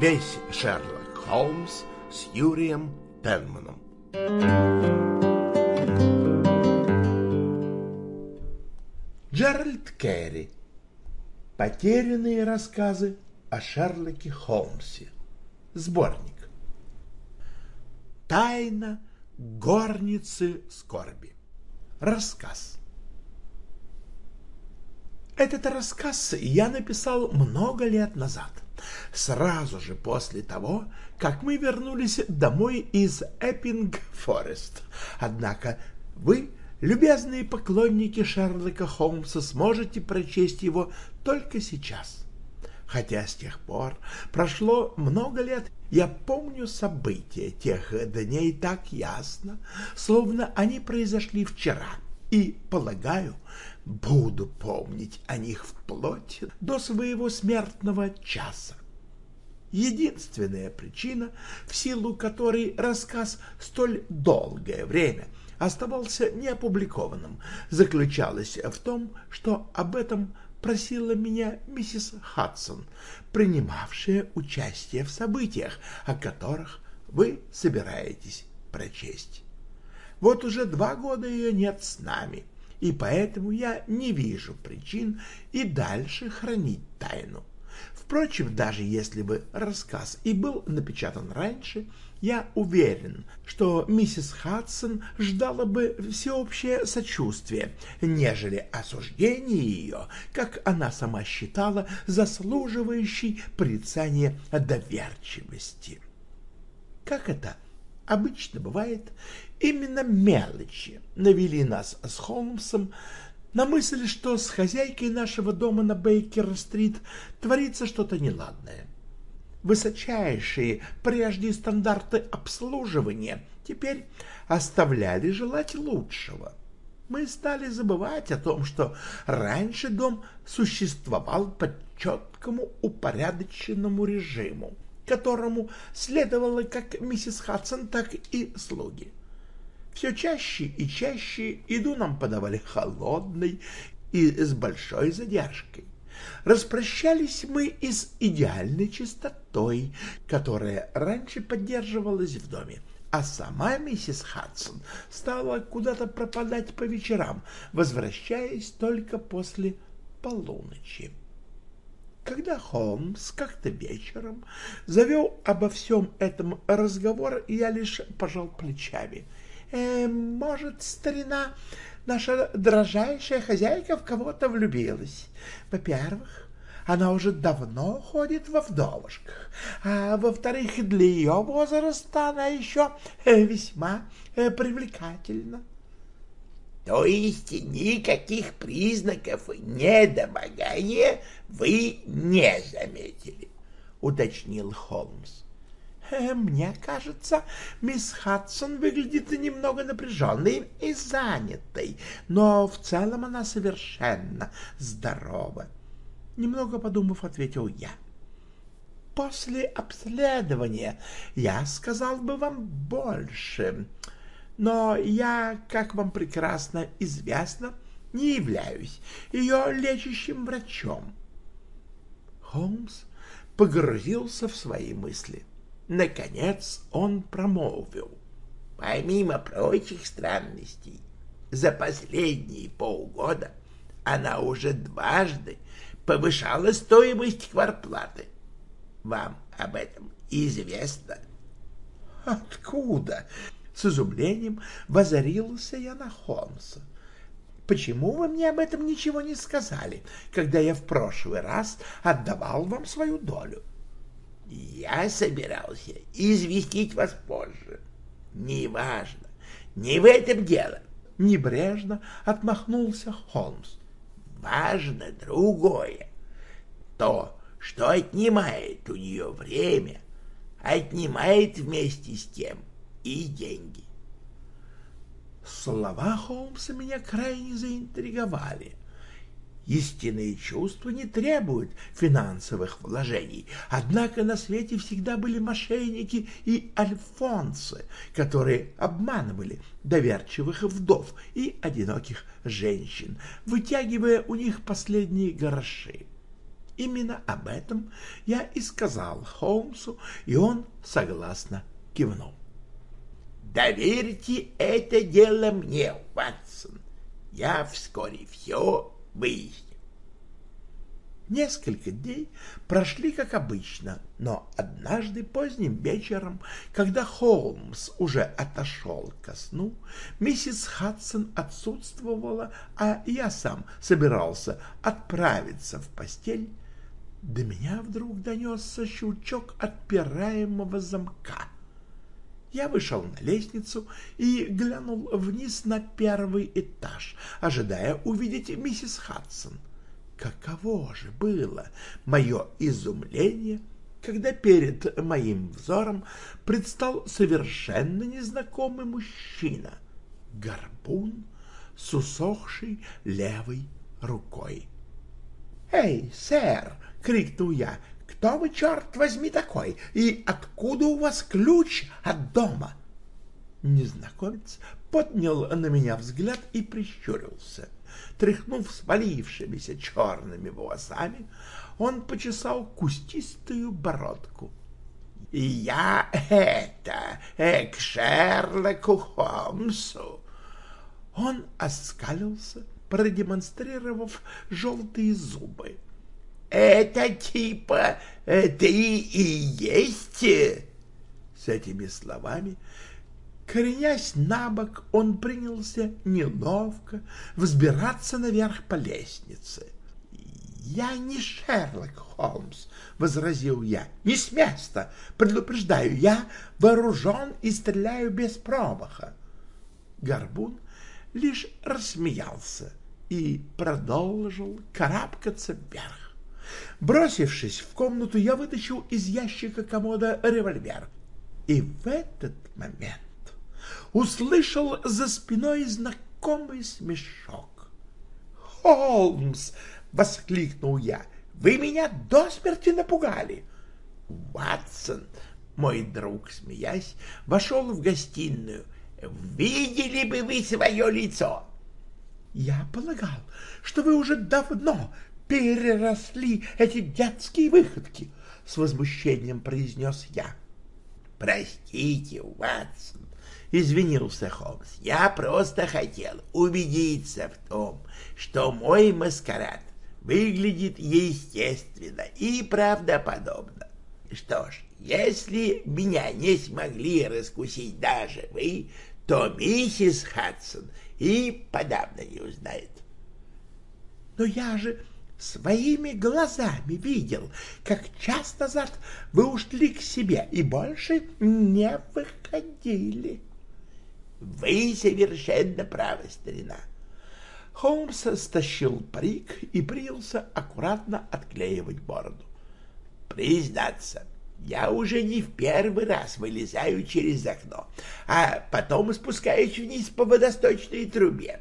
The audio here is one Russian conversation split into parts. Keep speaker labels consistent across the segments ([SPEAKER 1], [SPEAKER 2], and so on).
[SPEAKER 1] весь Шерлок Холмс с Юрием Пенманом. Джеральд Керри. Потерянные рассказы о Шерлоке Холмсе. Сборник. Тайна горницы скорби. Рассказ. Этот рассказ я написал много лет назад, сразу же после того, как мы вернулись домой из Эппинг-Форест. Однако вы, любезные поклонники Шерлока Холмса, сможете прочесть его только сейчас. Хотя с тех пор прошло много лет, я помню события тех дней так ясно, словно они произошли вчера, и, полагаю, буду помнить о них вплоть до своего смертного часа. Единственная причина, в силу которой рассказ столь долгое время оставался неопубликованным, заключалась в том, что об этом просила меня миссис Хадсон, принимавшая участие в событиях, о которых вы собираетесь прочесть. Вот уже два года ее нет с нами, и поэтому я не вижу причин и дальше хранить тайну. Впрочем, даже если бы рассказ и был напечатан раньше, я уверен, что миссис Хадсон ждала бы всеобщее сочувствие, нежели осуждение ее, как она сама считала, заслуживающей порицания доверчивости. Как это обычно бывает, именно мелочи навели нас с Холмсом на мысль, что с хозяйкой нашего дома на Бейкер-стрит творится что-то неладное. Высочайшие прежде стандарты обслуживания теперь оставляли желать лучшего. Мы стали забывать о том, что раньше дом существовал по четкому упорядоченному режиму, которому следовало как миссис Хадсон, так и слуги. Все чаще и чаще еду нам подавали холодной и с большой задержкой. Распрощались мы и с идеальной чистотой, которая раньше поддерживалась в доме, а сама миссис Хадсон стала куда-то пропадать по вечерам, возвращаясь только после полуночи. Когда Холмс как-то вечером завел обо всем этом разговор, я лишь пожал плечами — э, может, старина, наша дрожайшая хозяйка в кого-то влюбилась. Во-первых, она уже давно ходит во вдовушках, а во-вторых, для ее возраста она еще э, весьма э, привлекательна.
[SPEAKER 2] — То есть никаких признаков недомогания вы не заметили? — уточнил Холмс.
[SPEAKER 1] Э, мне кажется, мисс Хадсон выглядит немного напряженной и занятой, но в целом она совершенно здорова. Немного подумав, ответил я. После обследования я сказал бы вам больше, но я, как вам прекрасно известно, не являюсь ее лечащим врачом. Холмс погрузился в свои мысли. — Наконец он промолвил.
[SPEAKER 2] Помимо прочих странностей, за последние полгода она уже дважды повышала стоимость кварплаты. Вам об этом известно?
[SPEAKER 1] Откуда? С изумлением возорился я на Холмса. Почему вы мне об этом ничего не сказали, когда я в прошлый раз отдавал вам свою долю?
[SPEAKER 2] — я собирался известить вас позже. Неважно, не в этом дело.
[SPEAKER 1] Небрежно отмахнулся Холмс.
[SPEAKER 2] Важно другое. То, что отнимает у нее время, отнимает вместе с тем и деньги.
[SPEAKER 1] Слова Холмса меня крайне заинтриговали. Истинные чувства не требуют финансовых вложений, однако на свете всегда были мошенники и альфонсы, которые обманывали доверчивых вдов и одиноких женщин, вытягивая у них последние гроши. Именно об этом я и сказал Холмсу, и он согласно кивнул.
[SPEAKER 2] «Доверьте это дело мне, Ватсон. Я вскоре все выясню».
[SPEAKER 1] Несколько дней прошли как обычно, но однажды поздним вечером, когда Холмс уже отошел ко сну, миссис Хадсон отсутствовала, а я сам собирался отправиться в постель, до меня вдруг донесся щелчок отпираемого замка. Я вышел на лестницу и глянул вниз на первый этаж, ожидая увидеть миссис Хадсон. Каково же было мое изумление, когда перед моим взором предстал совершенно незнакомый мужчина, горбун с усохшей левой рукой. «Эй, сэр!» — крикнул я. «Кто вы, черт возьми, такой? И откуда у вас ключ от дома?» Незнакомец поднял на меня взгляд и прищурился. Тряхнув свалившимися черными волосами, он почесал кустистую бородку. — Я это, э, к Шерлоку Холмсу. Он оскалился, продемонстрировав желтые зубы. — Это типа э, ты и есть? С этими словами Коренясь на бок, он принялся неловко взбираться наверх по лестнице. «Я не Шерлок Холмс», — возразил я. «Не с места. Предупреждаю, я вооружен и стреляю без промаха». Горбун лишь рассмеялся и продолжил карабкаться вверх. Бросившись в комнату, я вытащил из ящика комода револьвер. И в этот момент услышал за спиной знакомый смешок. «Холмс!» — воскликнул я. «Вы меня до смерти напугали!» Ватсон, мой друг, смеясь, вошел в гостиную. «Видели бы вы свое лицо!» «Я полагал, что вы уже давно переросли эти детские выходки!» — с возмущением произнес я. «Простите, Ватсон, — извинился Холмс. «Я просто хотел убедиться в том, что мой маскарад выглядит естественно и правдоподобно. Что ж, если меня не смогли раскусить даже вы, то миссис Хадсон и подавно не узнает». «Но я же своими глазами видел, как час назад вы ушли к себе и больше не выходили». Вы совершенно правы, старина. Холмс стащил парик и принялся аккуратно отклеивать бороду. Признаться, я уже не в первый раз вылезаю через окно, а потом спускаюсь вниз по водосточной трубе.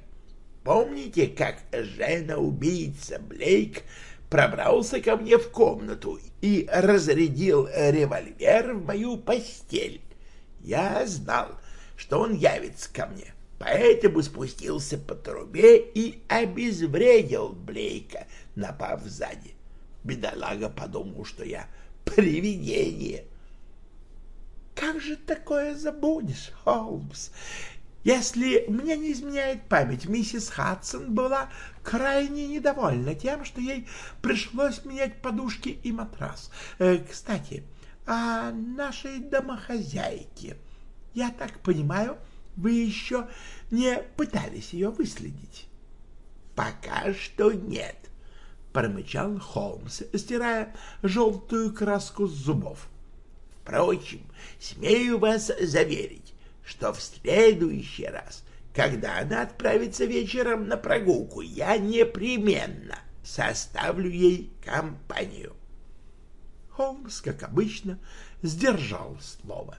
[SPEAKER 1] Помните, как жена-убийца Блейк пробрался ко мне в комнату и разрядил револьвер в мою постель? Я знал, что он явится ко мне, поэтому спустился по трубе и обезвредил Блейка, напав сзади. Бедолага подумал, что я привидение. Как же такое забудешь, Холмс? Если мне не изменяет память, миссис Хадсон была крайне недовольна тем, что ей пришлось менять подушки и матрас. Э, кстати, о нашей домохозяйке. Я так понимаю, вы еще не пытались ее выследить? — Пока что нет, — промычал Холмс, стирая желтую краску с зубов. — Впрочем, смею вас заверить, что в следующий раз, когда она отправится вечером на прогулку, я непременно составлю ей компанию. Холмс, как обычно, сдержал слово.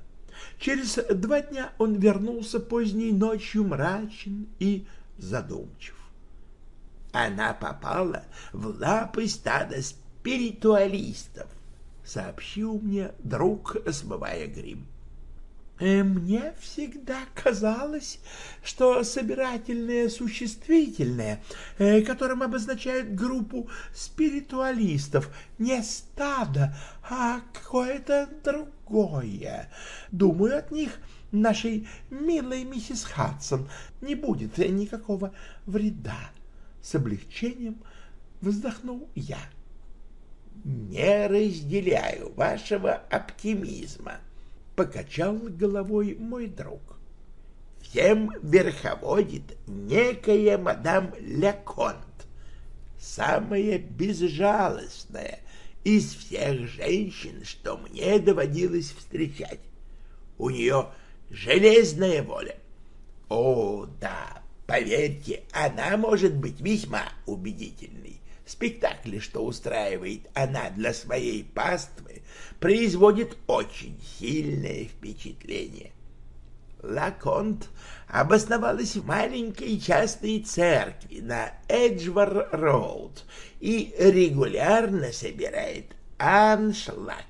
[SPEAKER 1] Через два дня он вернулся поздней ночью мрачен и задумчив. Она попала в лапы стада спиритуалистов, сообщил мне друг, смывая грим.
[SPEAKER 3] Э, мне всегда казалось, что собирательное существительное, э, которым обозначают группу спиритуалистов, не стадо, а какое-то другое. Думаю, от них нашей милой миссис Хадсон не будет никакого вреда. С облегчением вздохнул я.
[SPEAKER 1] Не разделяю вашего оптимизма, покачал головой мой друг. Всем верховодит некая мадам Леконт, самая безжалостная из всех женщин, что мне доводилось встречать. У нее железная воля. О, да, поверьте, она может быть весьма убедительной. Спектакли, что устраивает она для своей паствы, производит очень сильное впечатление. Лаконт обосновалась в маленькой частной церкви на Эджвар-Роуд и регулярно собирает аншлаг.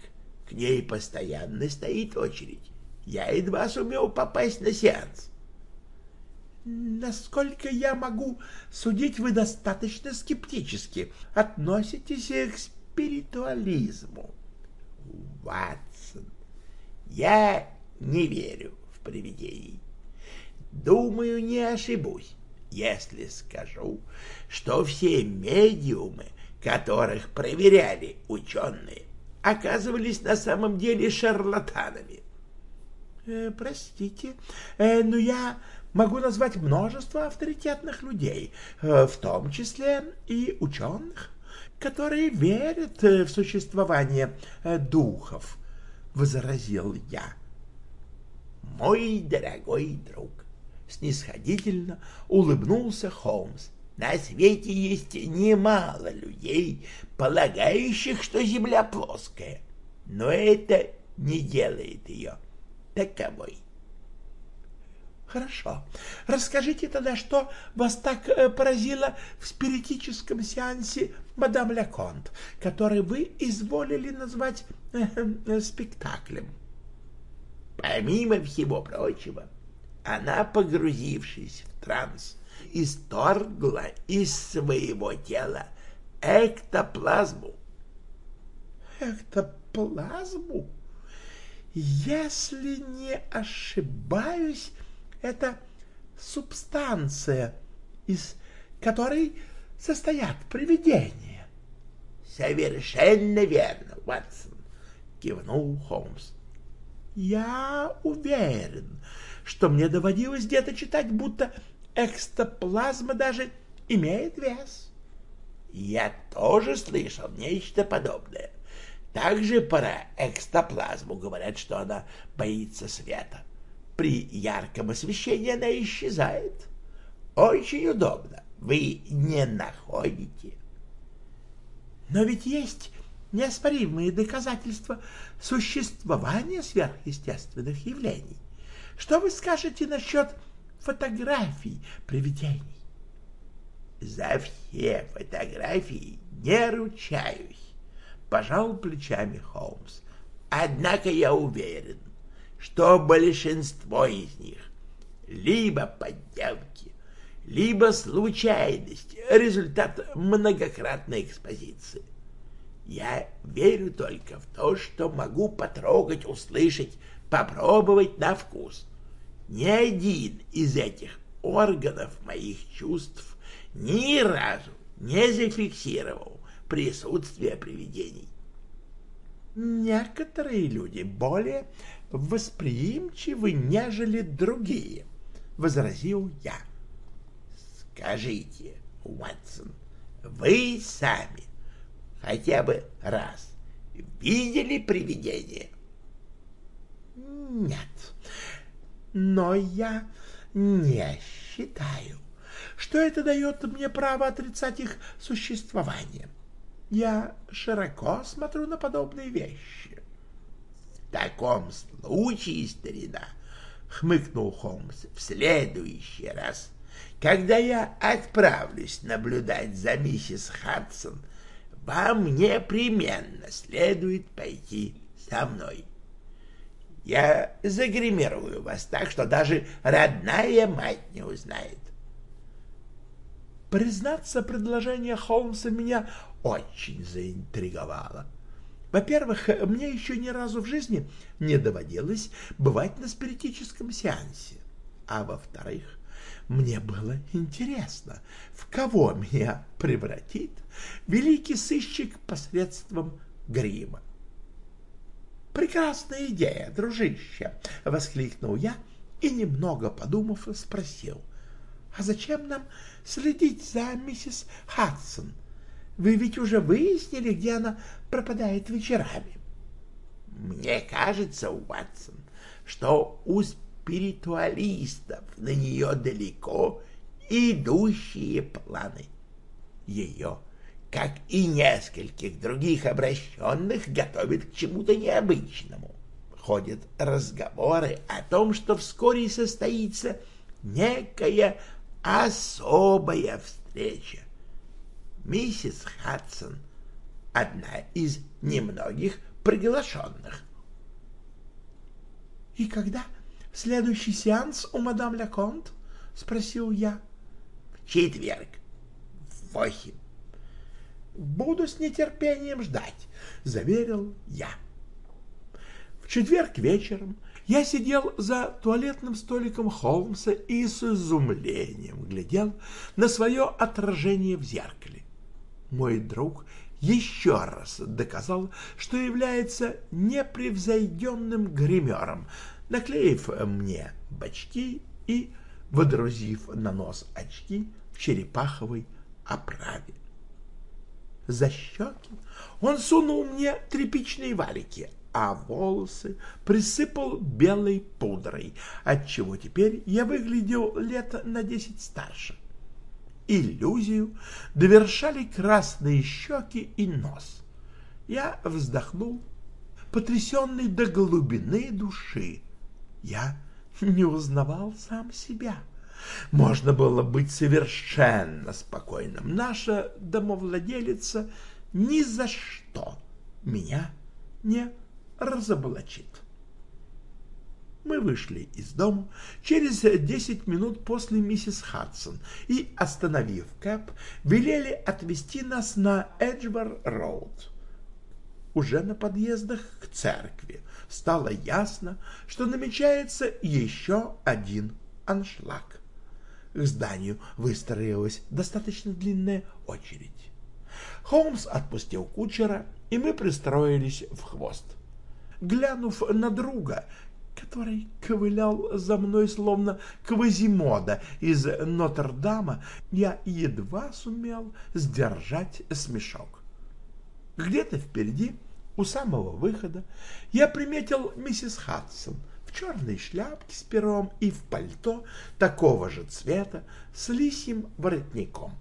[SPEAKER 1] К ней постоянно стоит очередь. Я едва сумел попасть на сеанс.
[SPEAKER 3] Насколько я могу судить, вы достаточно скептически относитесь к спиритуализму.
[SPEAKER 1] Ватсон, я не верю в привидений. Думаю, не ошибусь, если скажу, что все медиумы, которых проверяли ученые, оказывались на самом деле шарлатанами.
[SPEAKER 3] Э, простите, э, но я могу назвать множество авторитетных людей, э, в том числе и ученых, которые верят э, в существование э, духов, — возразил я.
[SPEAKER 1] Мой дорогой друг, — снисходительно улыбнулся Холмс, — на свете есть немало людей, полагающих, что Земля плоская, но это не делает ее таковой.
[SPEAKER 3] Хорошо. Расскажите тогда, что вас так э, поразило в спиритическом сеансе мадам Леконт, который вы изволили назвать э, э, спектаклем.
[SPEAKER 1] Помимо всего прочего, она, погрузившись в транс, исторгла из своего тела эктоплазму.
[SPEAKER 3] Эктоплазму? Если не ошибаюсь, это субстанция, из которой состоят привидения.
[SPEAKER 1] — Совершенно верно, Ватсон, — кивнул Холмс.
[SPEAKER 3] — Я уверен, что мне доводилось где-то читать, будто экстоплазма даже имеет вес.
[SPEAKER 1] — Я тоже слышал нечто подобное. Также про экстоплазму говорят, что она боится света. При ярком освещении она исчезает. Очень удобно. Вы не находите?
[SPEAKER 3] Но ведь есть неоспоримые доказательства существования сверхъестественных явлений. Что вы скажете насчет фотографий привидений?
[SPEAKER 1] За все фотографии не ручаюсь пожал плечами Холмс. Однако я уверен, что большинство из них либо подделки, либо случайность, результат многократной экспозиции. Я верю только в то, что могу потрогать, услышать, попробовать на вкус. Ни один из этих органов моих чувств ни разу не зафиксировал присутствия привидений.
[SPEAKER 3] Некоторые люди более восприимчивы, нежели другие, — возразил я.
[SPEAKER 1] Скажите, Уотсон, вы сами хотя бы раз видели привидение?
[SPEAKER 3] Нет, но я не считаю, что это дает мне право отрицать их существование. Я широко смотрю на подобные вещи.
[SPEAKER 1] — В таком случае, старина, — хмыкнул Холмс, — в следующий раз, когда я отправлюсь наблюдать за миссис Хадсон, вам непременно следует пойти со мной.
[SPEAKER 2] Я загримирую вас так, что даже родная мать не узнает.
[SPEAKER 1] Признаться, предложение Холмса меня очень заинтриговало. Во-первых, мне еще ни разу в жизни не доводилось бывать на спиритическом сеансе. А во-вторых, мне было интересно, в кого меня превратит великий сыщик посредством грима. «Прекрасная идея, дружище!» — воскликнул я и, немного подумав, спросил. «А зачем нам следить за миссис Хадсон? Вы ведь уже выяснили, где она пропадает вечерами?»
[SPEAKER 2] «Мне кажется, Уатсон, что у спиритуалистов на нее далеко идущие планы. Ее как и нескольких других обращенных, готовит к чему-то необычному. Ходят разговоры о том, что вскоре состоится некая особая встреча. Миссис Хадсон — одна из немногих приглашенных.
[SPEAKER 1] — И когда следующий сеанс у мадам Леконт? — спросил я.
[SPEAKER 2] — четверг, восемь.
[SPEAKER 1] Буду с нетерпением ждать, — заверил я. В четверг вечером я сидел за туалетным столиком Холмса и с изумлением глядел на свое отражение в зеркале. Мой друг еще раз доказал, что является непревзойденным гримером, наклеив мне бачки и водрузив на нос очки в черепаховой оправе за щеки. Он сунул мне тряпичные валики, а волосы присыпал белой пудрой, отчего теперь я выглядел лет на десять старше. Иллюзию довершали красные щеки и нос. Я вздохнул, потрясенный до глубины души. Я не узнавал сам себя. — можно было быть совершенно спокойным. Наша домовладелица ни за что меня не разоблачит. Мы вышли из дома через десять минут после миссис Хадсон и, остановив Кэп, велели отвезти нас на Эджбор-Роуд. Уже на подъездах к церкви стало ясно, что намечается еще один аншлаг к зданию выстроилась достаточно длинная очередь. Холмс отпустил кучера, и мы пристроились в хвост. Глянув на друга, который ковылял за мной словно Квазимода из Нотр-Дама, я едва сумел сдержать смешок. Где-то впереди, у самого выхода, я приметил миссис Хадсон — черной шляпке с пером и в пальто такого же цвета с лисьим воротником.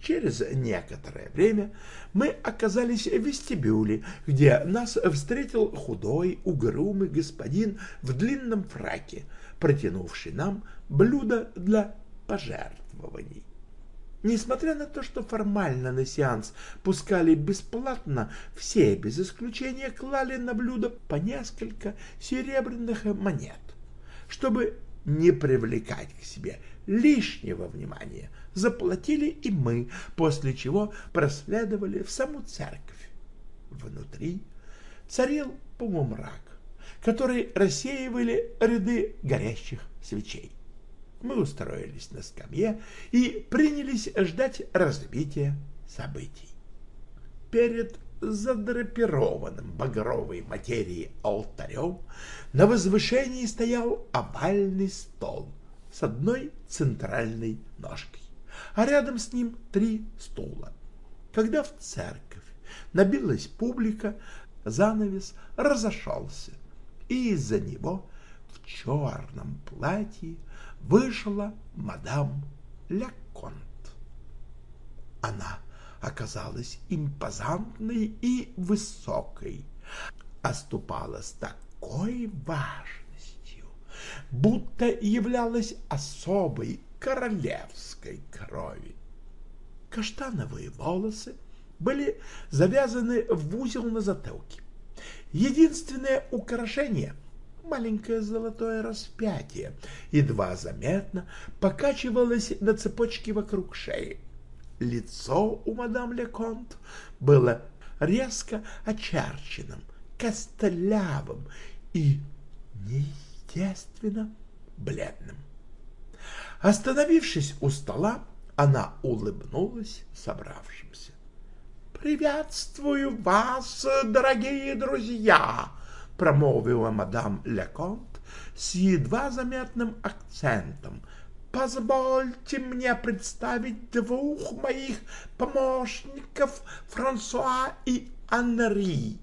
[SPEAKER 1] Через некоторое время мы оказались в вестибюле, где нас встретил худой, угрюмый господин в длинном фраке, протянувший нам блюдо для пожертвований. Несмотря на то, что формально на сеанс пускали бесплатно, все без исключения клали на блюдо по несколько серебряных монет, чтобы не привлекать к себе лишнего внимания. Заплатили и мы, после чего проследовали в саму церковь. Внутри царил полумрак, который рассеивали ряды горящих свечей мы устроились на скамье и принялись ждать развития событий. Перед задрапированным багровой материей алтарем на возвышении стоял овальный стол с одной центральной ножкой, а рядом с ним три стула. Когда в церковь набилась публика, занавес разошелся, и из-за него в черном платье вышла мадам Леконт. Она оказалась импозантной и высокой, оступала с такой важностью, будто являлась особой королевской крови. Каштановые волосы были завязаны в узел на затылке. Единственное украшение маленькое золотое распятие, едва заметно покачивалось на цепочке вокруг шеи. Лицо у мадам Леконт было резко очерченным, костлявым и неестественно бледным. Остановившись у стола, она улыбнулась собравшимся. «Приветствую вас, дорогие друзья!» — промолвила мадам Леконт с едва заметным акцентом. «Позвольте мне представить двух моих помощников Франсуа и Анри».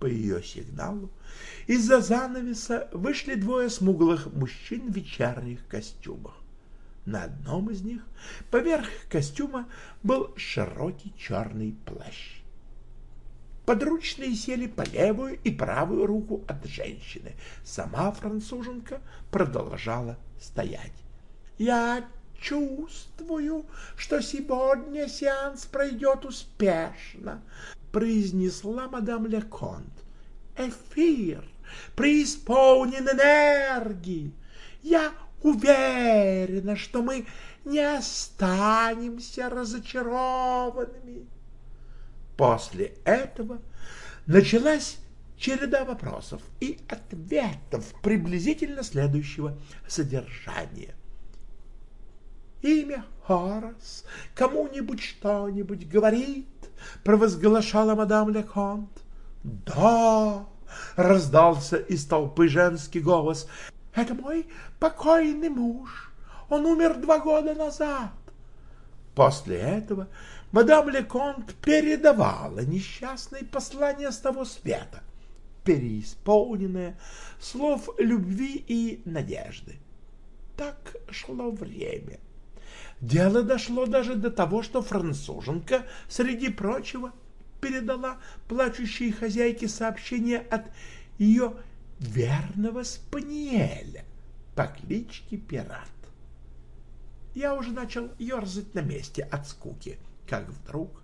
[SPEAKER 1] По ее сигналу из-за занавеса вышли двое смуглых мужчин в вечерних костюмах. На одном из них поверх костюма был широкий черный плащ. Подручные сели по левую и правую руку от женщины. Сама француженка продолжала стоять. «Я чувствую, что сегодня сеанс пройдет успешно», — произнесла мадам Леконт. «Эфир преисполнен энергии. Я уверена, что мы не останемся разочарованными. После этого началась череда вопросов и ответов приблизительно следующего содержания. Имя Хорас кому-нибудь что-нибудь говорит, провозглашала мадам Леконт. Да, раздался из толпы женский голос. Это мой покойный муж. Он умер два года назад. После этого мадам Леконт передавала несчастное послание с того света, переисполненное слов любви и надежды. Так шло время. Дело дошло даже до того, что француженка, среди прочего, передала плачущей хозяйке сообщение от ее верного спаниеля по кличке Пират. Я уже начал ерзать на месте от скуки, как вдруг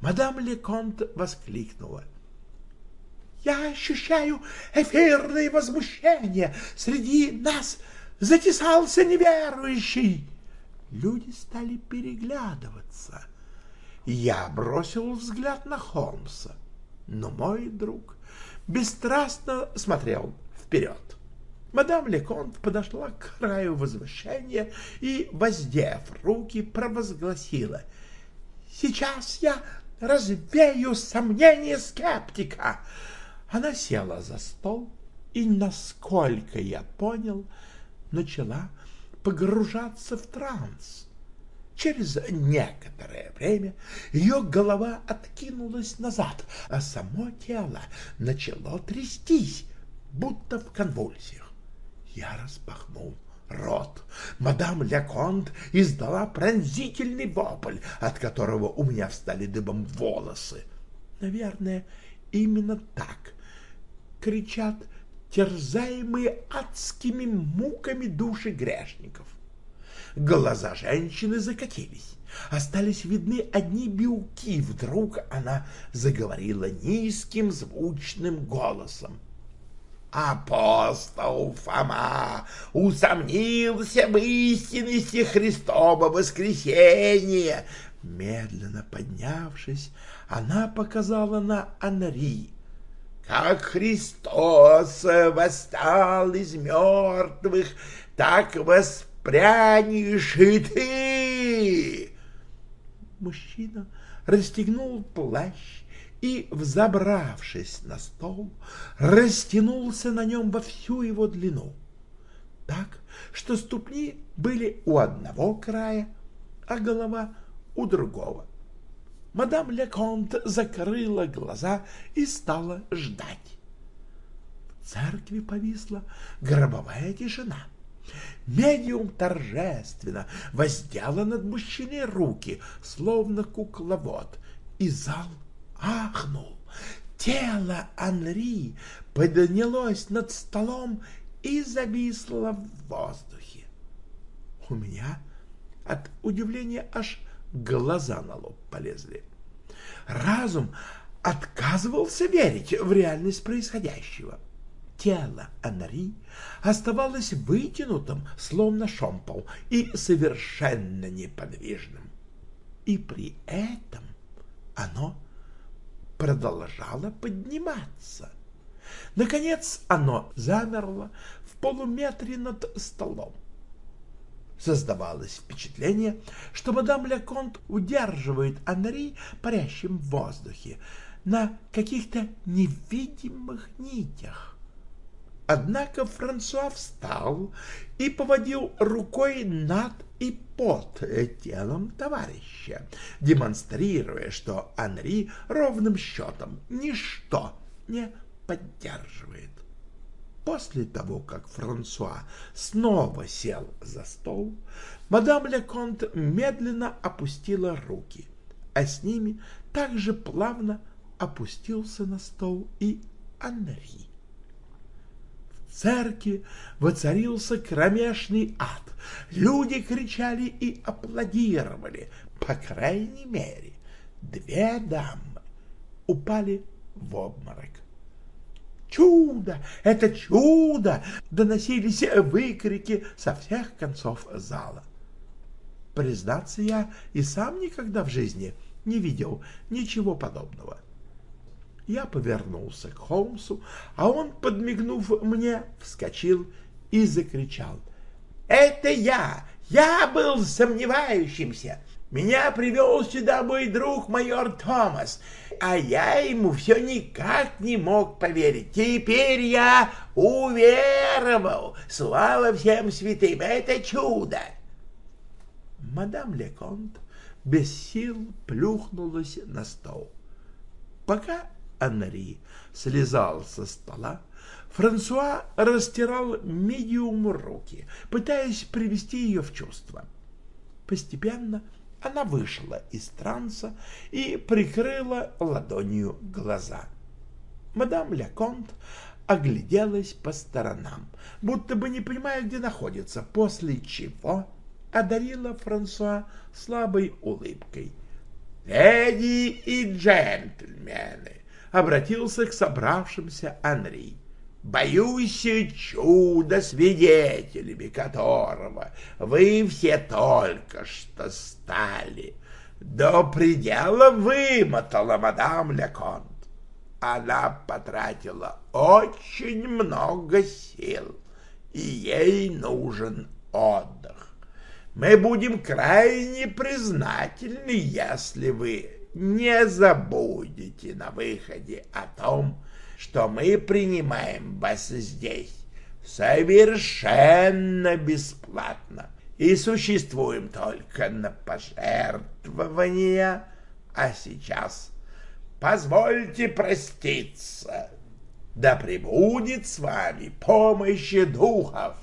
[SPEAKER 1] мадам Леконт воскликнула. «Я ощущаю эфирное возмущение! Среди нас затесался неверующий!» Люди стали переглядываться. Я бросил взгляд на Холмса, но мой друг бесстрастно смотрел вперед. Мадам Леконт подошла к краю возвышения и, воздев руки, провозгласила «Сейчас я развею сомнения скептика!» Она села за стол и, насколько я понял, начала погружаться в транс. Через некоторое время ее голова откинулась назад, а само тело начало трястись, будто в конвульсиях. Я распахнул рот. Мадам Леконт издала пронзительный вопль, от которого у меня встали дыбом волосы. Наверное, именно так кричат терзаемые адскими муками души грешников. Глаза женщины закатились. Остались видны одни белки. Вдруг она заговорила низким звучным голосом. Апостол Фома усомнился в истинности Христова воскресения. Медленно поднявшись, она показала на Анри. Как Христос восстал из мертвых, так воспитал прянешь и ты!» Мужчина расстегнул плащ и, взобравшись на стол, растянулся на нем во всю его длину, так, что ступни были у одного края, а голова у другого. Мадам Леконт закрыла глаза и стала ждать. В церкви повисла гробовая тишина. Медиум торжественно воздела над мужчиной руки, словно кукловод, и зал ахнул. Тело Анри поднялось над столом и зависло в воздухе. У меня от удивления аж глаза на лоб полезли. Разум отказывался верить в реальность происходящего. Тело Анри оставалось вытянутым, словно шомпол, и совершенно неподвижным. И при этом оно продолжало подниматься. Наконец оно замерло в полуметре над столом. Создавалось впечатление, что мадам Леконт удерживает Анри парящим в воздухе на каких-то невидимых нитях. Однако Франсуа встал и поводил рукой над и под телом товарища, демонстрируя, что Анри ровным счетом ничто не поддерживает. После того, как Франсуа снова сел за стол, мадам Леконт медленно опустила руки, а с ними также плавно опустился на стол и Анри. Церкви воцарился кромешный ад. Люди кричали и аплодировали. По крайней мере, две дамы упали в обморок. «Чудо! Это чудо!» — доносились выкрики со всех концов зала. Признаться, я и сам никогда в жизни не видел ничего подобного. Я повернулся к Холмсу, а он, подмигнув мне, вскочил и закричал. «Это я! Я был сомневающимся! Меня привел сюда мой друг майор Томас, а я ему все никак не мог поверить. Теперь я уверовал! Слава всем святым! Это чудо!» Мадам Леконт без сил плюхнулась на стол. Пока Анри слезал со стола, Франсуа растирал медиуму руки, пытаясь привести ее в чувство. Постепенно она вышла из транса и прикрыла ладонью глаза. Мадам Леконт огляделась по сторонам, будто бы не понимая, где находится, после чего одарила Франсуа слабой улыбкой. «Леди и джентльмены!» — обратился к собравшимся Анри боюсь чуда, свидетелями которого вы все только что стали. До предела вымотала мадам Леконт. Она потратила очень много сил, и ей нужен отдых. Мы будем крайне признательны, если вы не забудете на выходе о том, что мы принимаем вас здесь совершенно бесплатно и существуем только на пожертвования, а сейчас позвольте проститься. Да пребудет с вами помощи духов.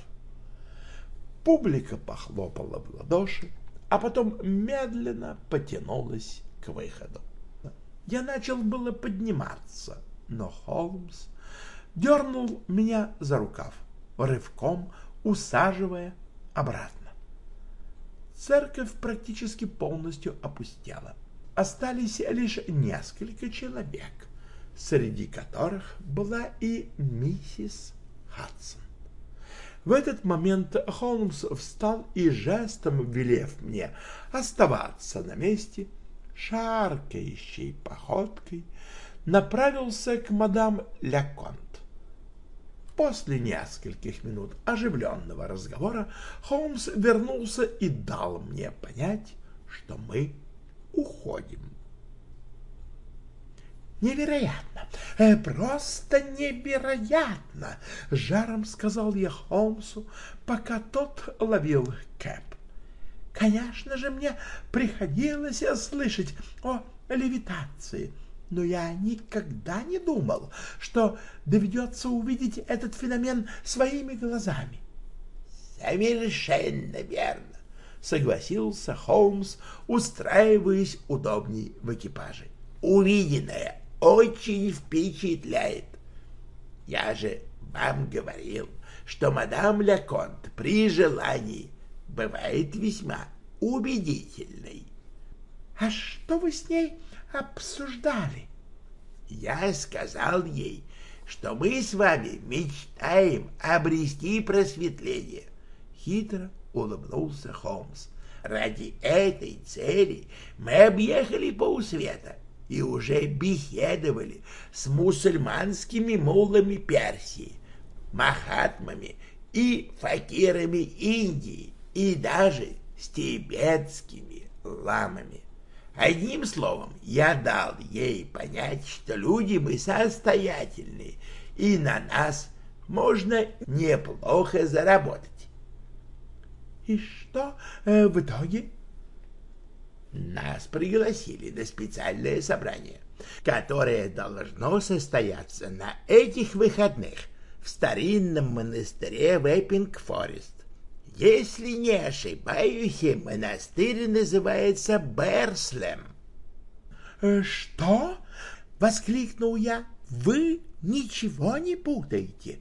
[SPEAKER 1] Публика похлопала в ладоши, а потом медленно потянулась к выходу. Я начал было подниматься — но Холмс дернул меня за рукав, рывком усаживая обратно. Церковь практически полностью опустела. Остались лишь несколько человек, среди которых была и миссис Хадсон. В этот момент Холмс встал и жестом, велев мне оставаться на месте, шаркающей походкой направился к мадам Леконт. После нескольких минут оживленного разговора Холмс вернулся и дал мне понять, что мы уходим. «Невероятно! Э, просто невероятно!» — жаром сказал я Холмсу, пока тот ловил кэп. «Конечно же, мне приходилось слышать о левитации, но я никогда не думал, что доведется увидеть этот феномен своими глазами. — Совершенно верно, — согласился Холмс, устраиваясь удобней в экипаже. — Увиденное очень впечатляет. Я же вам говорил, что мадам Леконт при желании бывает весьма убедительной. — А что вы с ней обсуждали. Я сказал ей,
[SPEAKER 2] что мы с вами мечтаем обрести просветление. Хитро улыбнулся Холмс. Ради этой цели мы объехали полсвета и уже беседовали с мусульманскими муллами Персии, махатмами и факирами Индии и даже с тибетскими ламами. Одним словом, я дал ей понять, что люди мы состоятельные, и на нас можно неплохо заработать.
[SPEAKER 1] И что э, в итоге?
[SPEAKER 2] Нас пригласили на специальное собрание, которое должно состояться на этих выходных в старинном монастыре в Эппинг-Форест. Если не ошибаюсь, монастырь называется Берслем.
[SPEAKER 1] Э, «Что?» — воскликнул я. «Вы ничего не путаете?»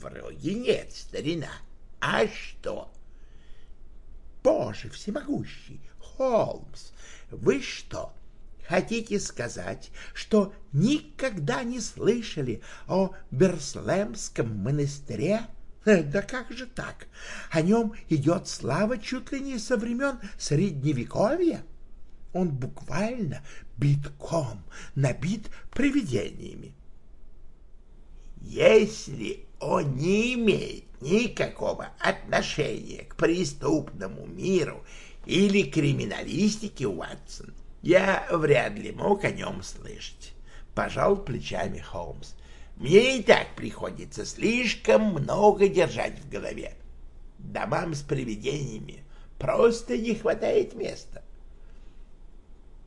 [SPEAKER 2] «Вроде нет, старина. А что?»
[SPEAKER 1] Боже всемогущий, Холмс, вы что, хотите сказать, что никогда не слышали о Берслемском монастыре? Э, да как же так? О нем идет слава чуть ли не со времен Средневековья. Он буквально битком набит привидениями.
[SPEAKER 2] Если он не имеет никакого отношения к преступному миру или криминалистике, Уатсон, я вряд ли мог о нем слышать. Пожал плечами Холмс. Мне и так приходится слишком много держать в голове. Домам с привидениями просто не хватает места.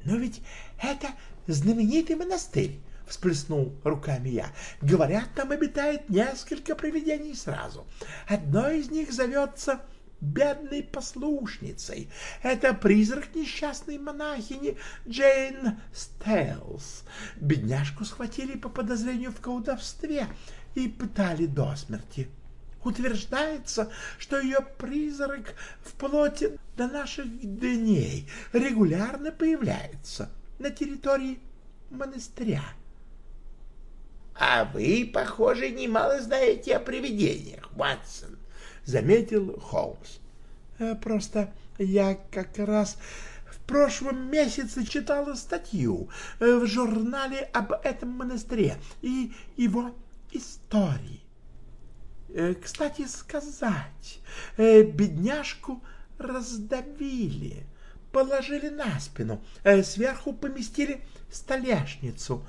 [SPEAKER 1] Но ведь это знаменитый монастырь, — всплеснул руками я. «Говорят, там обитает несколько привидений сразу. Одно из них зовется бедной послушницей. Это призрак несчастной монахини Джейн Стейлс. Бедняжку схватили по подозрению в колдовстве и пытали до смерти. Утверждается, что ее призрак вплоть до наших дней регулярно появляется на территории монастыря.
[SPEAKER 2] — А вы, похоже, немало знаете о привидениях, Ватсон, — заметил Холмс.
[SPEAKER 1] Э, — Просто я как раз в прошлом месяце читала статью э, в журнале об этом монастыре и его истории. Э, кстати сказать, бедняжку раздавили, положили на спину, сверху поместили столешницу,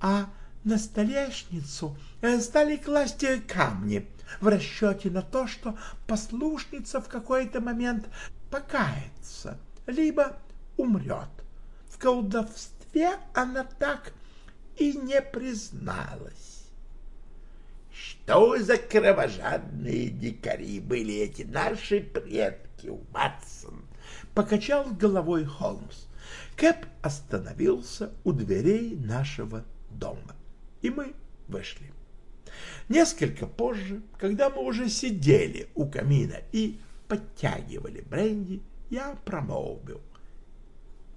[SPEAKER 1] а на столешницу э, стали класть э, камни в расчете на то, что послушница в какой-то момент покается, либо умрет. В колдовстве она так и не призналась.
[SPEAKER 2] Что за кровожадные дикари были эти наши предки, Ватсон?
[SPEAKER 1] Покачал головой Холмс. Кэп остановился у дверей нашего дома и мы вышли. Несколько позже, когда мы уже сидели у камина и подтягивали бренди, я промолвил.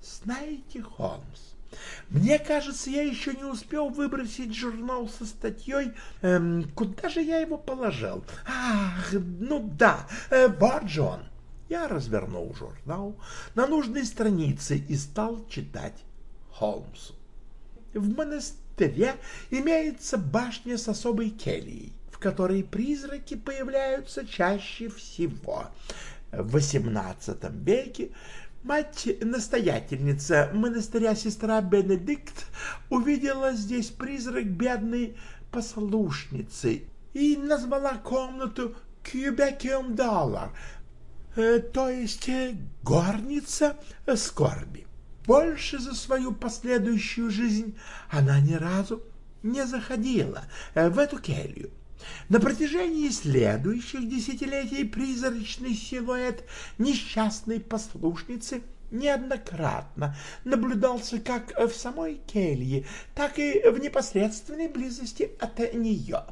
[SPEAKER 1] «Знаете, Холмс, мне кажется, я еще не успел выбросить журнал со статьей. Эм, куда же я его положил? Ах, ну да, э, вот же он!» Я развернул журнал на нужной странице и стал читать Холмсу. В монастыре монастыре имеется башня с особой кельей, в которой призраки появляются чаще всего. В XVIII веке мать-настоятельница монастыря сестра Бенедикт увидела здесь призрак бедной послушницы и назвала комнату Кюбекиум Доллар, э, то есть э, горница скорби. Больше за свою последующую жизнь она ни разу не заходила э, в эту келью. На протяжении следующих десятилетий призрачный силуэт несчастной послушницы неоднократно наблюдался как в самой келье, так и в непосредственной близости от нее.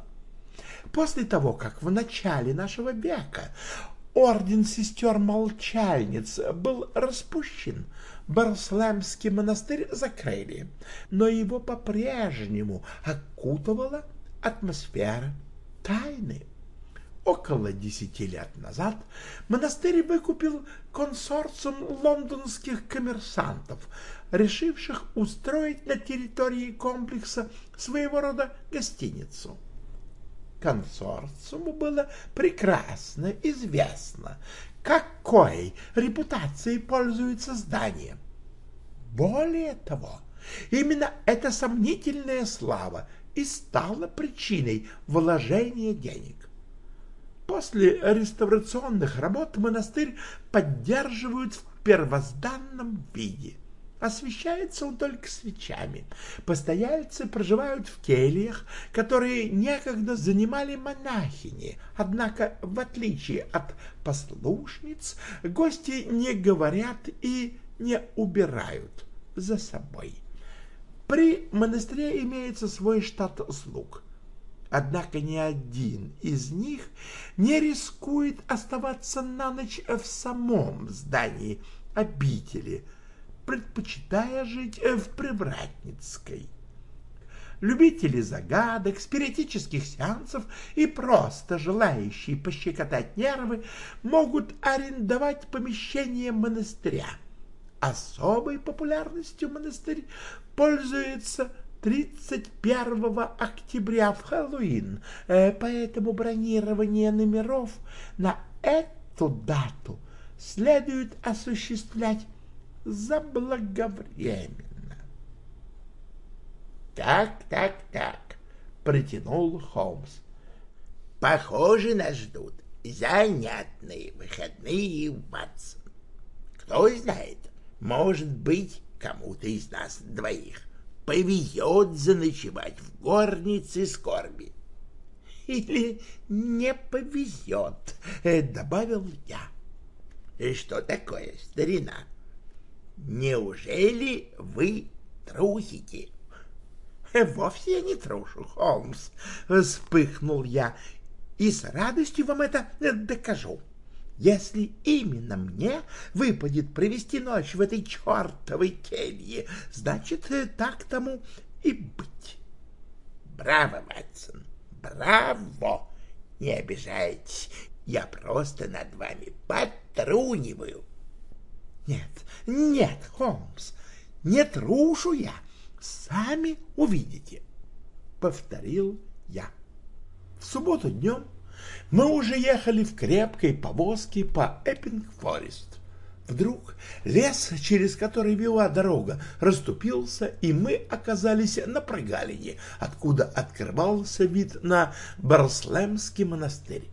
[SPEAKER 1] После того, как в начале нашего века орден сестер-молчальниц был распущен, Барслемский монастырь закрыли, но его по-прежнему окутывала
[SPEAKER 4] атмосфера тайны. Около десяти лет назад монастырь выкупил консорциум лондонских коммерсантов, решивших устроить на территории комплекса своего рода гостиницу. Консорциуму было прекрасно известно, какой репутацией пользуется здание. Более того, именно эта сомнительная слава и стала причиной вложения денег. После реставрационных работ монастырь поддерживают в первозданном виде. Освещается он только свечами. Постояльцы проживают в кельях, которые некогда занимали монахини. Однако, в отличие от послушниц, гости не говорят и не убирают за собой. При монастыре имеется свой штат слуг. Однако ни один из них не рискует оставаться на ночь в самом здании обители, предпочитая жить в Привратницкой. Любители загадок, спиритических сеансов и просто желающие пощекотать нервы могут арендовать помещение монастыря. Особой популярностью монастырь пользуется 31 октября в Хэллоуин, э, поэтому бронирование номеров на эту дату следует осуществлять заблаговременно.
[SPEAKER 1] «Так, так, так», — протянул Холмс. «Похоже, нас ждут занятные выходные, Ватсон. Кто знает, может быть, кому-то из нас двоих повезет заночевать в горнице скорби. Или не повезет, э, добавил я. И что такое, старина? Неужели вы трусите? Вовсе не трушу, Холмс, вспыхнул я, и с радостью вам это докажу. Если именно мне выпадет провести ночь в этой чертовой келье, значит, э, так тому и быть. Браво, Ватсон, браво! Не обижайтесь, я просто над вами подтруниваю. Нет, нет, Холмс, не трушу я, сами увидите, — повторил я. В субботу днем мы уже ехали в крепкой повозке по Эппинг-Форест. Вдруг лес, через который вела дорога, расступился, и мы оказались на прогалине, откуда открывался вид на Барслемский монастырь.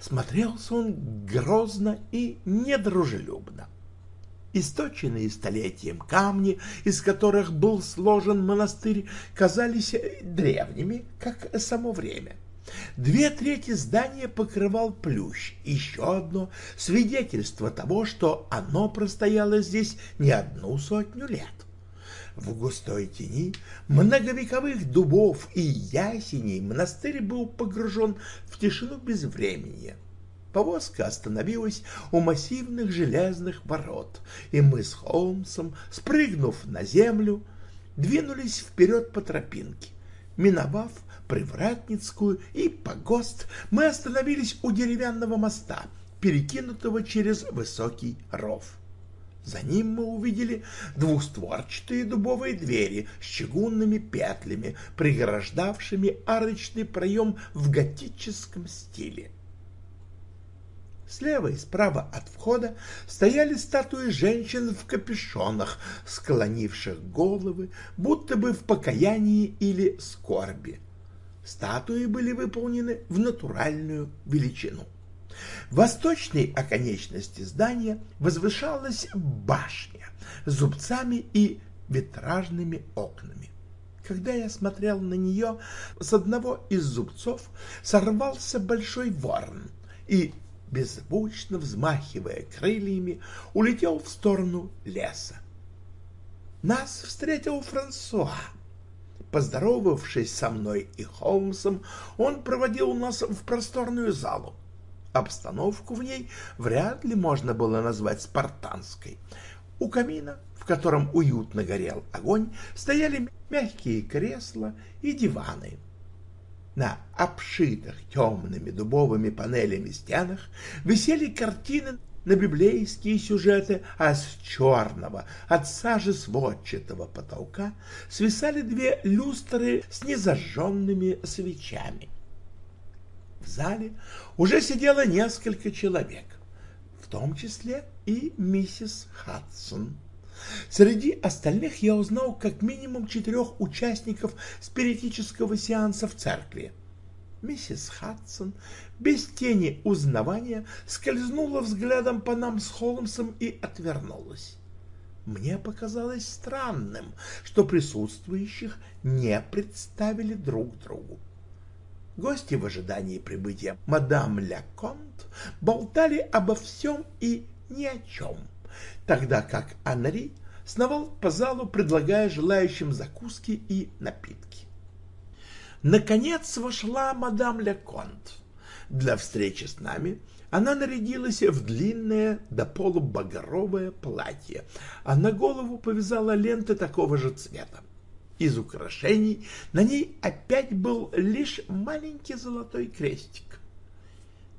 [SPEAKER 1] Смотрелся он грозно и недружелюбно. Источенные столетием камни, из которых был сложен монастырь, казались древними, как само время. Две трети здания покрывал плющ, еще одно — свидетельство того, что оно простояло здесь не одну сотню лет. В густой тени многовековых дубов и ясеней монастырь был погружен в тишину безвременья. Повозка остановилась у массивных железных ворот, и мы с Холмсом, спрыгнув на землю, двинулись вперед по тропинке. Миновав Привратницкую и Погост, мы остановились у деревянного моста, перекинутого через высокий ров. За ним мы увидели двустворчатые дубовые двери с чугунными петлями, преграждавшими арочный проем в готическом стиле. Слева и справа от входа стояли статуи женщин в капюшонах, склонивших головы, будто бы в покаянии или скорби. Статуи были выполнены в натуральную величину. В восточной оконечности здания возвышалась башня с зубцами и витражными окнами. Когда я смотрел на нее, с одного из зубцов сорвался большой ворон и, беззвучно взмахивая крыльями, улетел в сторону леса. Нас встретил Франсуа Поздоровавшись со мной и Холмсом, он проводил нас в просторную залу. Обстановку в ней вряд ли можно было назвать спартанской. У камина, в котором уютно горел огонь, стояли мягкие кресла и диваны. На обшитых темными дубовыми панелями стенах висели картины на библейские сюжеты, а с черного, от сажи сводчатого потолка свисали две люстры с незажженными свечами. В зале уже сидело несколько человек, в том числе и миссис Хадсон. Среди остальных я узнал как минимум четырех участников спиритического сеанса в церкви. Миссис Хадсон без тени узнавания скользнула взглядом по нам с Холмсом и отвернулась. Мне показалось странным, что присутствующих не представили друг другу. Гости в ожидании прибытия мадам Ля-Конт болтали обо всем и ни о чем — тогда как Анри сновал по залу, предлагая желающим закуски и напитки. Наконец вошла мадам Леконт. Для встречи с нами она нарядилась в длинное до полубагровое платье, а на голову повязала ленты такого же цвета. Из украшений на ней опять был лишь маленький золотой крестик.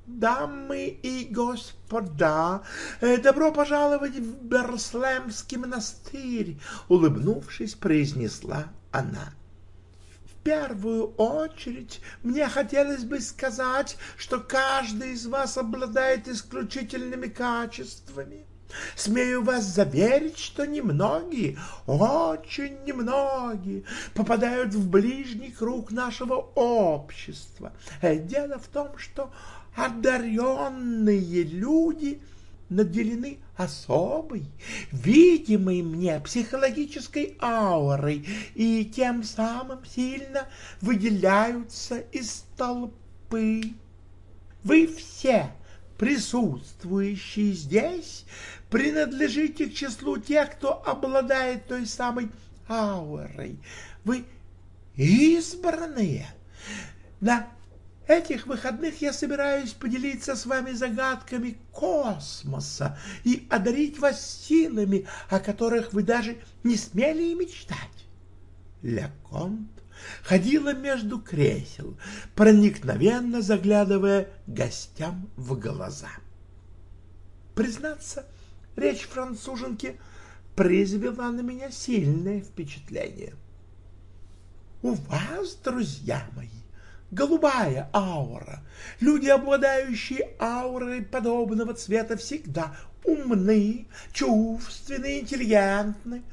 [SPEAKER 1] Дамы и господа, э, добро пожаловать в Берслемский монастырь, улыбнувшись, произнесла она. В первую очередь мне хотелось бы сказать, что каждый из вас обладает исключительными качествами. Смею вас заверить, что немногие, очень немногие попадают в ближний круг нашего общества. Э, дело в том, что одаренные люди наделены особой, видимой мне психологической аурой и тем самым сильно выделяются из толпы. Вы все, присутствующие здесь, принадлежите к числу тех, кто обладает той самой аурой. Вы избранные. На этих выходных я собираюсь поделиться с вами загадками космоса и одарить вас силами, о которых вы даже не смели и мечтать. Леконт ходила между кресел, проникновенно заглядывая гостям в глаза. Признаться, речь француженки произвела на меня сильное впечатление. У вас, друзья мои, голубая аура. Люди, обладающие аурой подобного цвета, всегда умны, чувственны, интеллигентны,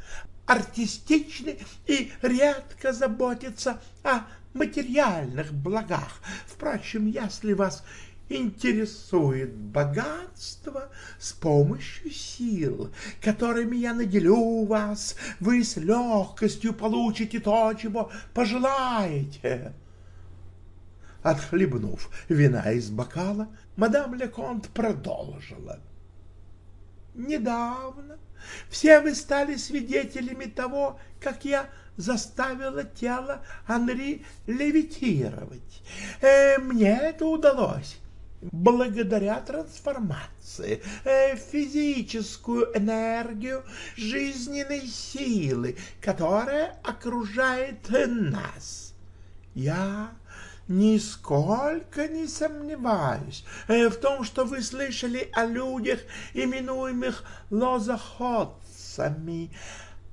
[SPEAKER 1] артистичны и редко заботятся о материальных благах. Впрочем, если вас интересует богатство с помощью сил, которыми я наделю вас, вы с легкостью получите то, чего пожелаете. Отхлебнув вина из бокала, мадам Леконт продолжила. Недавно все вы стали свидетелями того, как я заставила тело Анри левитировать. Э, мне это удалось благодаря трансформации, э, физическую энергию жизненной силы, которая окружает нас. Я Нисколько не сомневаюсь э, в том, что вы слышали о людях, именуемых лозоходцами.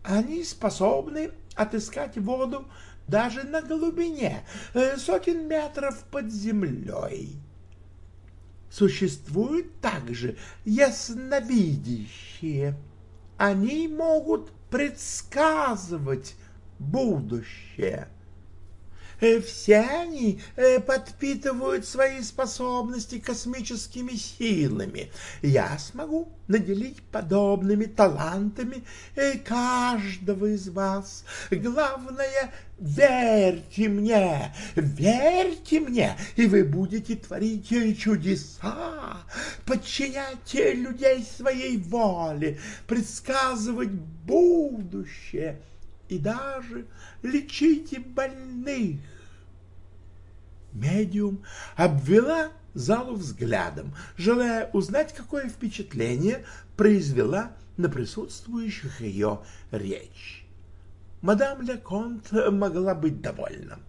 [SPEAKER 1] Они способны отыскать воду даже на глубине э, сотен метров под землей. Существуют также ясновидящие. Они могут предсказывать будущее. Э, все они э, подпитывают свои способности космическими силами. Я смогу наделить подобными талантами э, каждого из вас. Главное, верьте мне, верьте мне, и вы будете творить чудеса, подчинять людей своей воле, предсказывать будущее и даже лечите больных. Медиум обвела залу взглядом, желая узнать, какое впечатление произвела на присутствующих ее речь. Мадам Леконт могла быть довольна.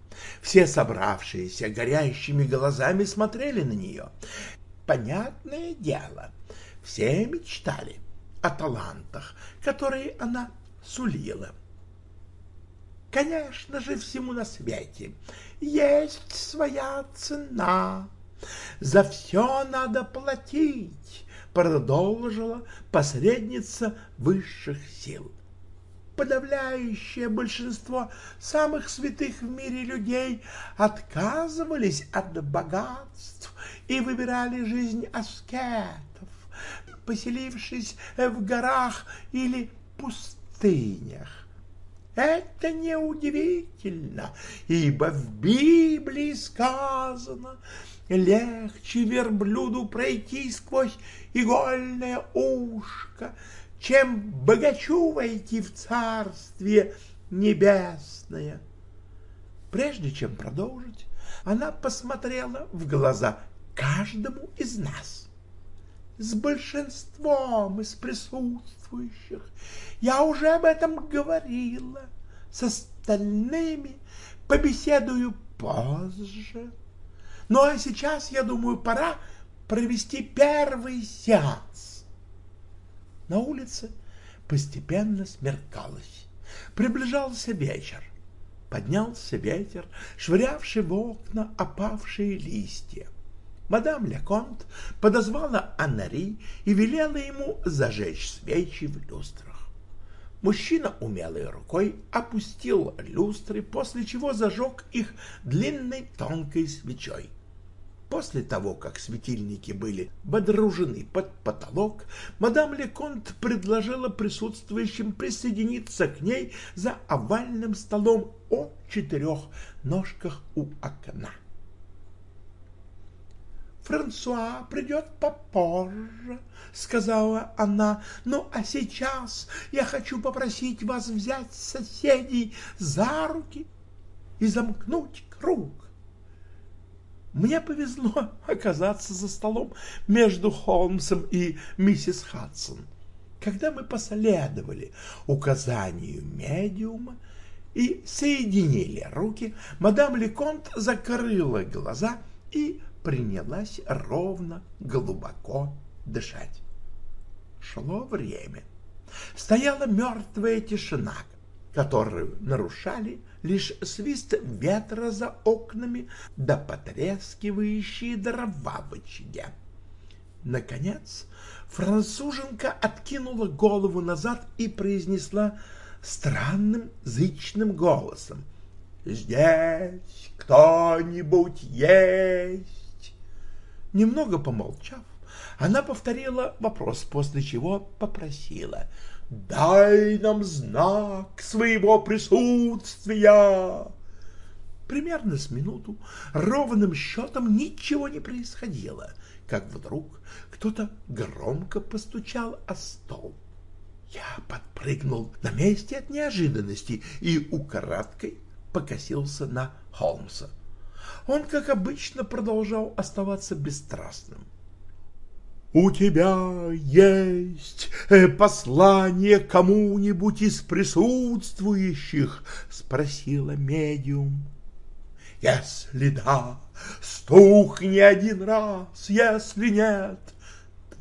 [SPEAKER 1] Все собравшиеся горящими глазами смотрели на нее. Понятное дело, все мечтали о талантах, которые она сулила. Конечно же, всему на свете есть своя цена. За все надо платить, продолжила посредница высших сил. Подавляющее большинство самых святых в мире людей отказывались от богатств и выбирали жизнь аскетов, поселившись в горах или пустынях. Это неудивительно, ибо в Библии сказано, легче верблюду пройти сквозь игольное ушко, чем богачу войти в царствие небесное. Прежде чем продолжить, она посмотрела в глаза каждому из нас. С большинством из присутствующих я уже об этом говорила. С остальными побеседую позже. Ну а сейчас, я думаю, пора провести первый сеанс. На улице постепенно смеркалось. Приближался вечер. Поднялся ветер, швырявший в окна опавшие листья. Мадам Леконт подозвала Аннари и велела ему зажечь свечи в люстрах. Мужчина умелой рукой опустил люстры, после чего зажег их длинной тонкой свечой. После того, как светильники были бодружены под потолок, мадам Леконт предложила присутствующим присоединиться к ней за овальным столом о четырех ножках у окна. Франсуа придет попозже, — сказала она. — Ну, а сейчас я хочу попросить вас взять соседей за руки и замкнуть круг. Мне повезло оказаться за столом между Холмсом и миссис Хадсон. Когда мы последовали указанию медиума и соединили руки, мадам Леконт закрыла глаза и принялась ровно, глубоко дышать. Шло время. Стояла мертвая тишина, которую нарушали лишь свист ветра за окнами да потрескивающие дрова в очаге. Наконец, француженка откинула голову назад и произнесла странным зычным голосом. «Здесь кто-нибудь есть?» Немного помолчав, она повторила вопрос, после чего попросила «Дай нам знак своего присутствия!» Примерно с минуту ровным счетом ничего не происходило, как вдруг кто-то громко постучал о стол. Я подпрыгнул на месте от неожиданности и украдкой покосился на Холмса он, как обычно, продолжал оставаться бесстрастным. «У тебя есть э, послание кому-нибудь из присутствующих?» — спросила медиум. «Если да, стукни один раз, если нет,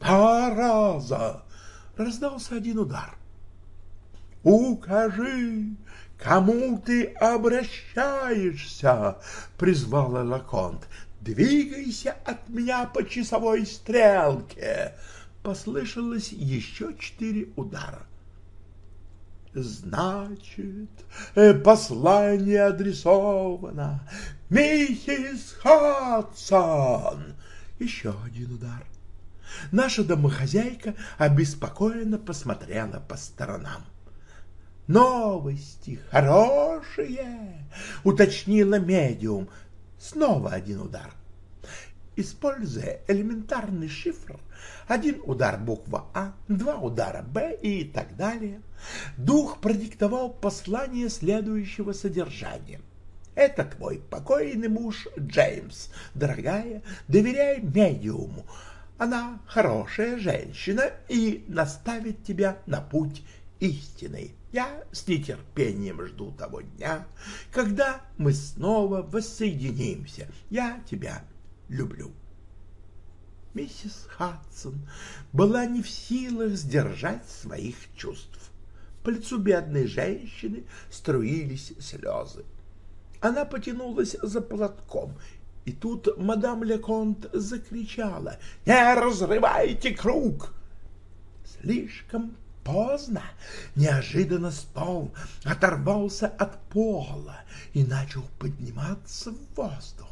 [SPEAKER 1] два раза!» — раздался один удар. «Укажи кому ты обращаешься?» — призвала Лаконт. «Двигайся от меня по часовой стрелке!» Послышалось еще четыре удара. «Значит, э, послание адресовано миссис Хадсон!» Еще один удар. Наша домохозяйка обеспокоенно посмотрела по сторонам. Новости хорошие, уточнила медиум. Снова один удар. Используя элементарный шифр, один удар буква А, два удара Б и так далее, дух продиктовал послание следующего содержания. Это твой покойный муж Джеймс, дорогая, доверяй медиуму. Она хорошая женщина и наставит тебя на путь истиной. Я с нетерпением жду того дня, когда мы снова воссоединимся. Я тебя люблю. Миссис Хадсон была не в силах сдержать своих чувств. По лицу бедной женщины струились слезы. Она потянулась за платком, и тут мадам Леконт закричала «Не разрывайте круг!» Слишком поздно. Неожиданно стол оторвался от пола и начал подниматься в воздух.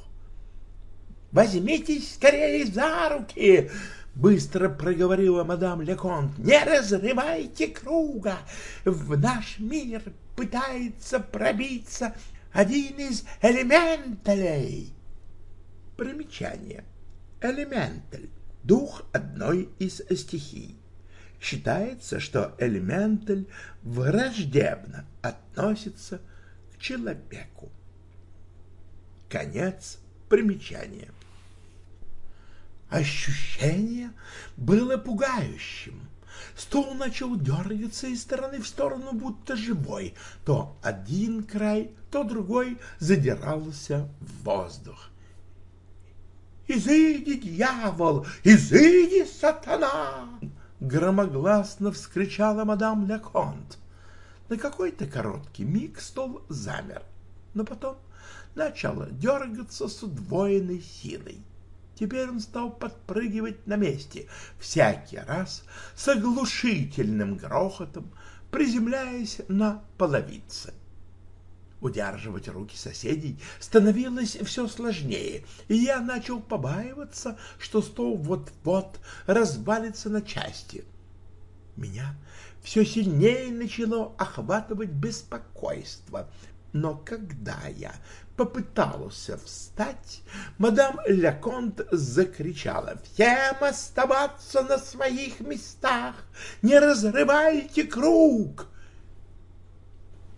[SPEAKER 1] «Возьмитесь скорее за руки!» — быстро проговорила мадам Леконт. «Не разрывайте круга! В наш мир пытается пробиться один из элементалей!» Примечание. Элементаль — дух одной из стихий. Считается, что элементаль враждебно относится к человеку. Конец примечания. Ощущение было пугающим. Стол начал дергаться из стороны в сторону, будто живой. То один край, то другой задирался в воздух. «Изыди, дьявол! Изыди, сатана!» Громогласно вскричала мадам Леконт. На какой-то короткий миг стол замер, но потом начал дергаться с удвоенной силой. Теперь он стал подпрыгивать на месте, всякий раз с оглушительным грохотом, приземляясь на половице. Удерживать руки соседей становилось все сложнее, и я начал побаиваться, что стол вот-вот развалится на части. Меня все сильнее начало охватывать беспокойство, но когда я попытался встать, мадам Леконт закричала «Всем оставаться на своих местах! Не разрывайте круг!»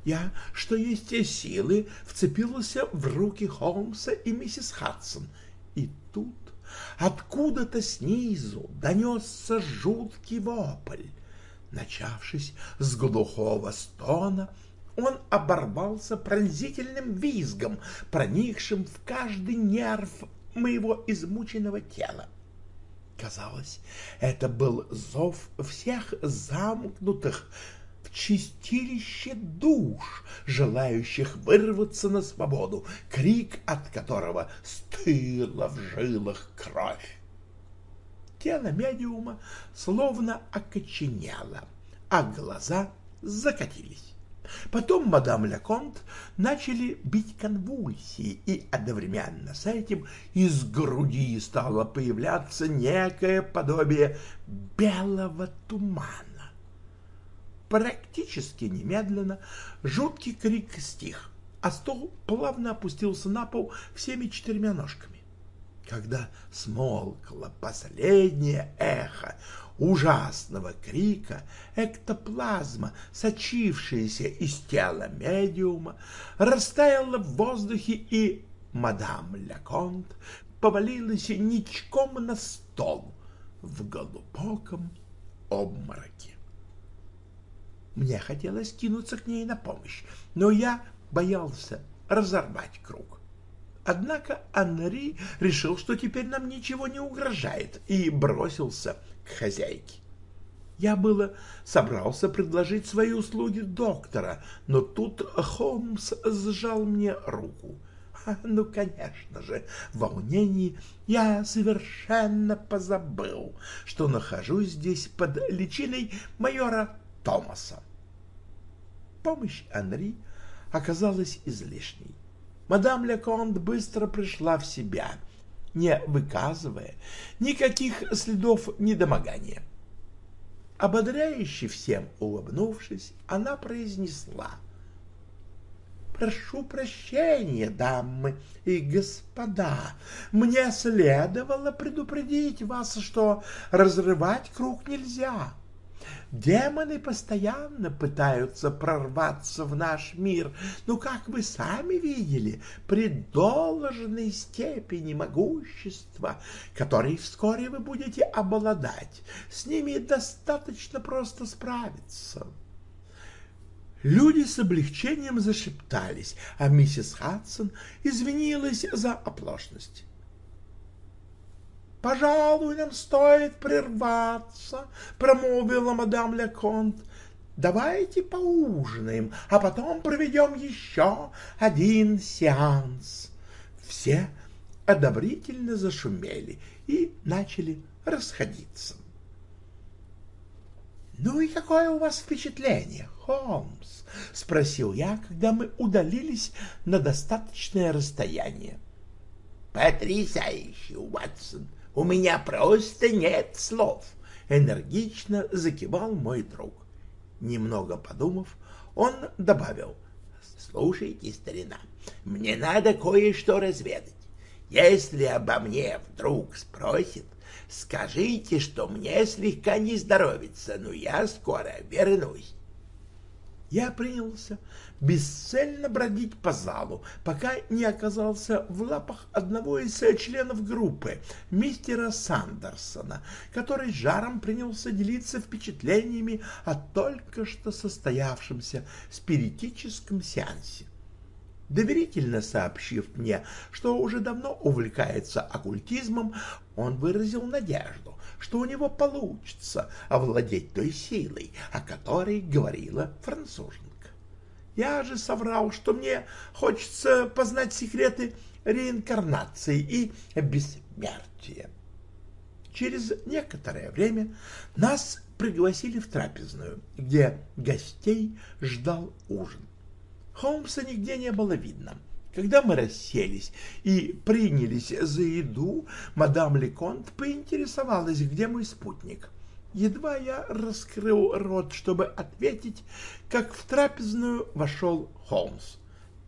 [SPEAKER 1] Я, что есть силы, вцепился в руки Холмса и миссис Хадсон, и тут откуда-то снизу донесся жуткий вопль. Начавшись с глухого стона, он оборвался пронзительным визгом, проникшим в каждый нерв моего измученного тела. Казалось, это был зов всех замкнутых чистилище душ, желающих вырваться на свободу, крик от которого стыла в жилах кровь. Тело медиума словно окоченело, а глаза закатились. Потом мадам Леконт начали бить конвульсии, и одновременно с этим из груди стало появляться некое подобие белого тумана. Практически немедленно жуткий крик стих, а стол плавно опустился на пол всеми четырьмя ножками. Когда смолкло последнее эхо, ужасного крика эктоплазма, сочившаяся из тела медиума, растаяла в воздухе, и мадам Леконт повалилась ничком на стол в глубоком обмороке. Мне хотелось кинуться к ней на помощь, но я боялся разорвать круг. Однако Анри решил, что теперь нам ничего не угрожает, и бросился к хозяйке. Я было собрался предложить свои услуги доктора, но тут Холмс сжал мне руку. Ну, конечно же, в волнении я совершенно позабыл, что нахожусь здесь под личиной майора Томаса. Помощь Анри оказалась излишней. Мадам Леконт быстро пришла в себя — не выказывая никаких следов недомогания. Ободряюще всем улыбнувшись, она произнесла «Прошу прощения, дамы и господа, мне следовало предупредить вас, что разрывать круг нельзя». Демоны постоянно пытаются прорваться в наш мир, но, как вы сами видели, при должной степени могущества, которой вскоре вы будете обладать, с ними достаточно просто справиться.
[SPEAKER 5] Люди с облегчением зашептались, а миссис Хадсон извинилась за оплошность. «Пожалуй, нам стоит прерваться», — промолвила мадам Леконт. «Давайте поужинаем, а потом проведем еще один сеанс». Все одобрительно зашумели и начали расходиться. «Ну и какое у вас впечатление, Холмс?» — спросил я, когда мы удалились на достаточное расстояние.
[SPEAKER 1] «Потрясающе, Уатсон! У меня просто нет слов!» — энергично закивал мой друг. Немного подумав, он добавил. «Слушайте, старина, мне надо кое-что разведать. Если обо мне вдруг спросят, скажите, что мне слегка не здоровится, но я скоро вернусь.
[SPEAKER 5] Я принялся бесцельно бродить по залу, пока не оказался в лапах одного из членов группы, мистера Сандерсона, который жаром принялся делиться впечатлениями о только что состоявшемся спиритическом сеансе доверительно сообщив мне, что уже давно увлекается оккультизмом, он выразил надежду, что у него получится овладеть той силой, о которой говорила француженка. Я же соврал, что мне хочется познать секреты реинкарнации и бессмертия. Через некоторое время нас пригласили в трапезную, где гостей ждал ужин. Холмса нигде не было видно. Когда мы расселись и принялись за еду, мадам Леконт поинтересовалась, где мой спутник. Едва я раскрыл рот, чтобы ответить, как в трапезную вошел Холмс.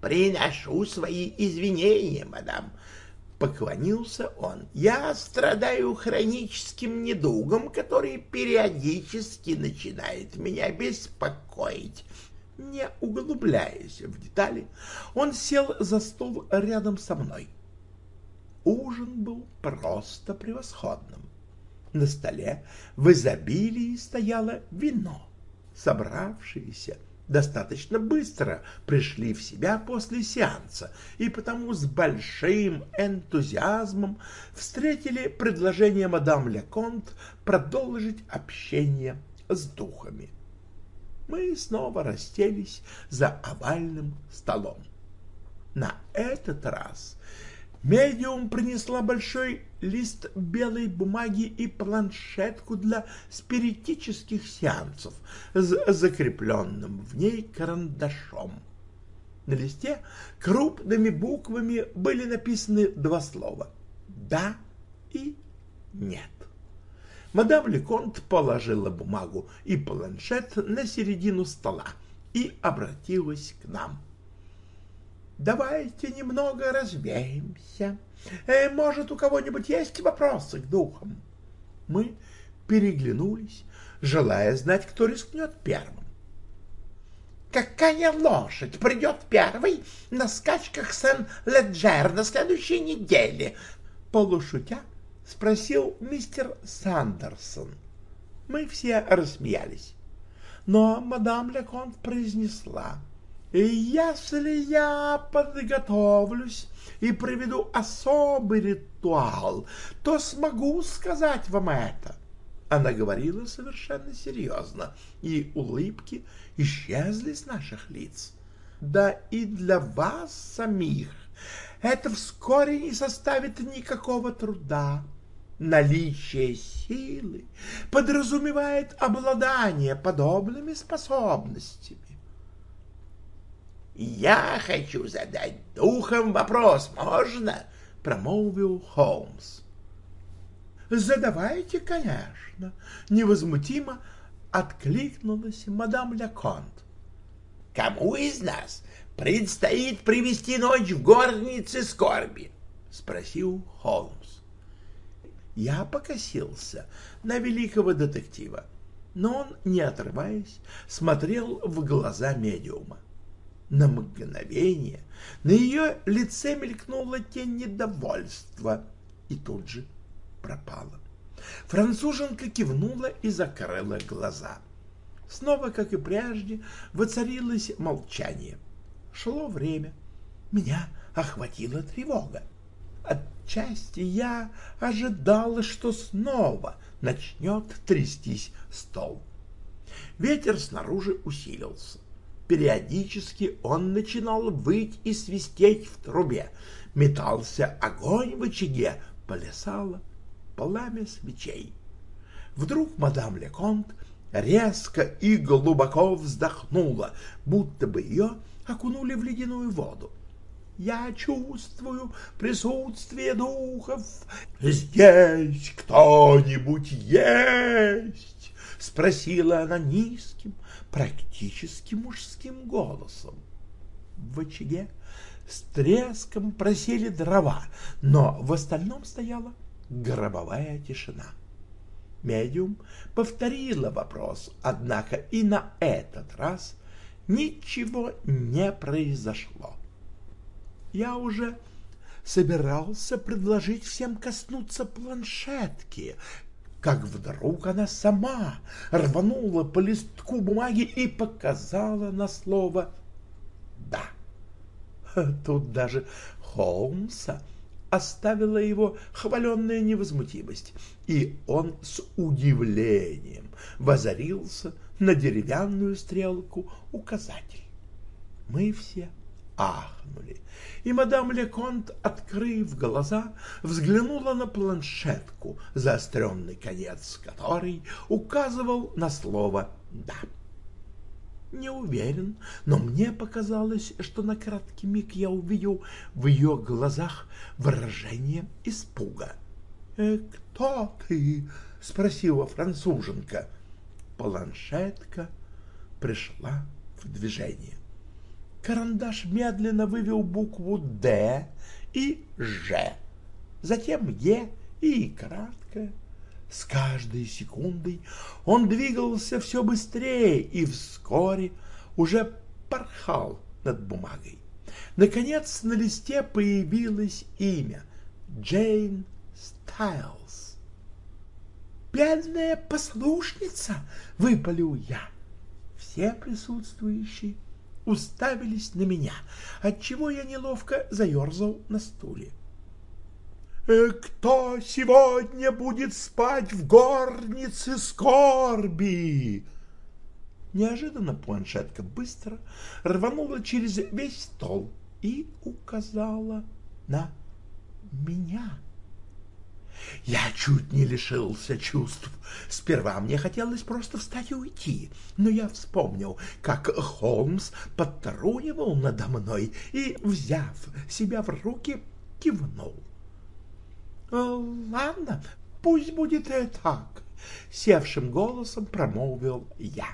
[SPEAKER 1] «Приношу свои извинения, мадам», — поклонился он. «Я страдаю хроническим недугом, который периодически начинает меня беспокоить. Не углубляясь в детали, он сел за стол рядом со мной. Ужин был просто превосходным. На столе в изобилии стояло вино. Собравшиеся достаточно быстро пришли в себя после сеанса и потому с большим энтузиазмом встретили предложение мадам Леконт продолжить общение с духами мы снова расселись за овальным столом. На этот раз медиум принесла большой лист белой бумаги и планшетку для спиритических сеансов с закрепленным в ней карандашом. На листе крупными буквами были написаны два слова «да» и «нет». Мадам Леконт положила бумагу и планшет на середину стола и обратилась к нам. «Давайте немного развеемся. Э, может, у кого-нибудь есть вопросы к духам?» Мы переглянулись, желая знать, кто рискнет первым. «Какая лошадь придет первой на скачках Сен-Леджер на следующей неделе?» Полушутя — спросил мистер Сандерсон. Мы все рассмеялись. Но мадам Леконт произнесла, «Если я подготовлюсь и проведу особый ритуал, то смогу сказать вам это». Она говорила совершенно серьезно, и улыбки исчезли с наших лиц. Да и для вас самих это вскоре не составит никакого труда. Наличие силы подразумевает обладание подобными способностями. «Я хочу задать духом вопрос, можно?» — промолвил Холмс.
[SPEAKER 5] «Задавайте, конечно», — невозмутимо откликнулась мадам Леконт.
[SPEAKER 1] «Кому из нас предстоит провести ночь в горнице скорби?» — спросил Холмс
[SPEAKER 5] я покосился на великого детектива, но он, не отрываясь, смотрел в глаза медиума. На мгновение на ее лице мелькнула тень недовольства и тут же пропала. Француженка кивнула и закрыла глаза.
[SPEAKER 1] Снова, как и прежде, воцарилось молчание. Шло время. Меня охватила тревога. Отчасти я ожидала, что снова начнет трястись стол. Ветер снаружи усилился. Периодически он начинал выть и свистеть в трубе. Метался огонь в очаге, плясало пламя свечей. Вдруг мадам Леконт резко и глубоко вздохнула, будто бы ее окунули в ледяную воду. Я чувствую присутствие духов. Здесь кто-нибудь есть? Спросила она низким, практически мужским голосом. В очаге с треском просели дрова, но в остальном стояла гробовая тишина. Медиум повторила вопрос, однако и на этот раз ничего не произошло. Я уже собирался предложить всем коснуться планшетки, как вдруг она сама рванула по листку бумаги и показала на слово «да». Тут даже Холмса оставила его хваленная невозмутимость, и он с удивлением возорился на деревянную стрелку указатель. Мы все ахнули, и мадам Леконт, открыв глаза, взглянула на планшетку, заостренный конец которой указывал на слово «да». Не уверен, но мне показалось, что на краткий миг я увидел в ее глазах выражение испуга. «Э, «Кто ты?» — спросила француженка. Планшетка пришла в движение. Карандаш медленно вывел букву «Д» и «Ж», затем «Е» и краткое с каждой секундой он двигался все быстрее и вскоре уже порхал над бумагой. Наконец на листе появилось имя — Джейн Стайлз. «Бедная послушница!» — выпалил я. Все присутствующие уставились на меня, отчего я неловко заерзал на стуле. Э, кто сегодня будет спать в горнице скорби? Неожиданно планшетка быстро рванула через весь стол и указала на меня. Я чуть не лишился чувств. Сперва мне хотелось просто встать и уйти, но я вспомнил, как Холмс подтрунивал надо мной и, взяв себя в руки, кивнул. Э, ладно, пусть будет и так, севшим голосом промолвил я.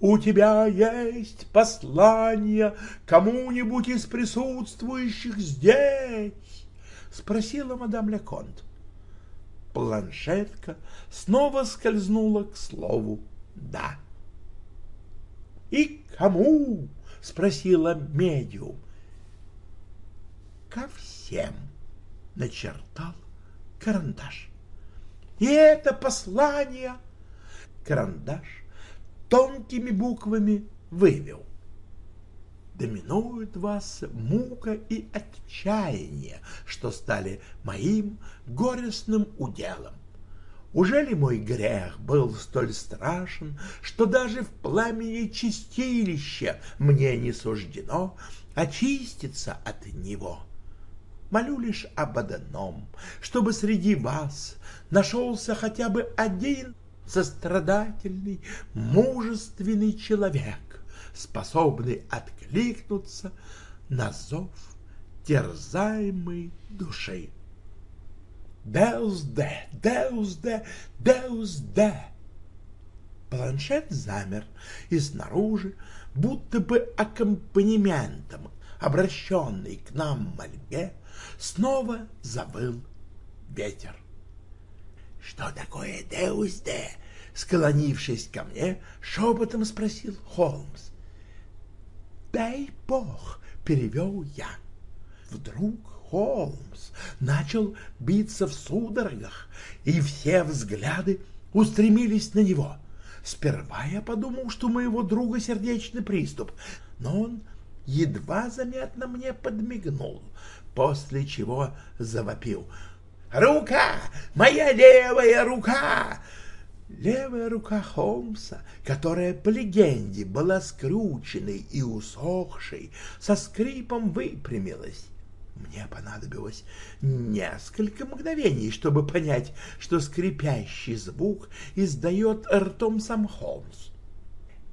[SPEAKER 1] У тебя есть послание кому-нибудь из присутствующих здесь? Спросила мадам Леконт. Планшетка снова скользнула к слову «да». «И кому?» — спросила медиум. «Ко всем» начертал карандаш. И это послание карандаш тонкими буквами вывел. Доминует вас мука и отчаяние, что стали моим горестным уделом. Уже ли мой грех был столь страшен, что даже в пламени чистилища мне не суждено очиститься от него? Молю лишь об одном, чтобы среди вас нашелся хотя бы один сострадательный, мужественный человек, способный откликнуться на зов терзаемой души. Деус-де, Деус-де, Деус-де. Планшет замер, и снаружи, будто бы аккомпанементом, обращенный к нам мольбе, снова завыл ветер. — Что такое Деус-де? — склонившись ко мне, шепотом спросил Холмс. — Дай бог, — перевел я. Вдруг Холмс начал биться в судорогах, и все взгляды устремились на него. Сперва я подумал, что у моего друга сердечный приступ, но он едва заметно мне подмигнул, после чего завопил. «Рука! Моя левая рука!» Левая рука Холмса, которая по легенде была скрученной и усохшей, со скрипом выпрямилась. Мне понадобилось несколько мгновений, чтобы понять, что скрипящий звук издает ртом сам Холмс.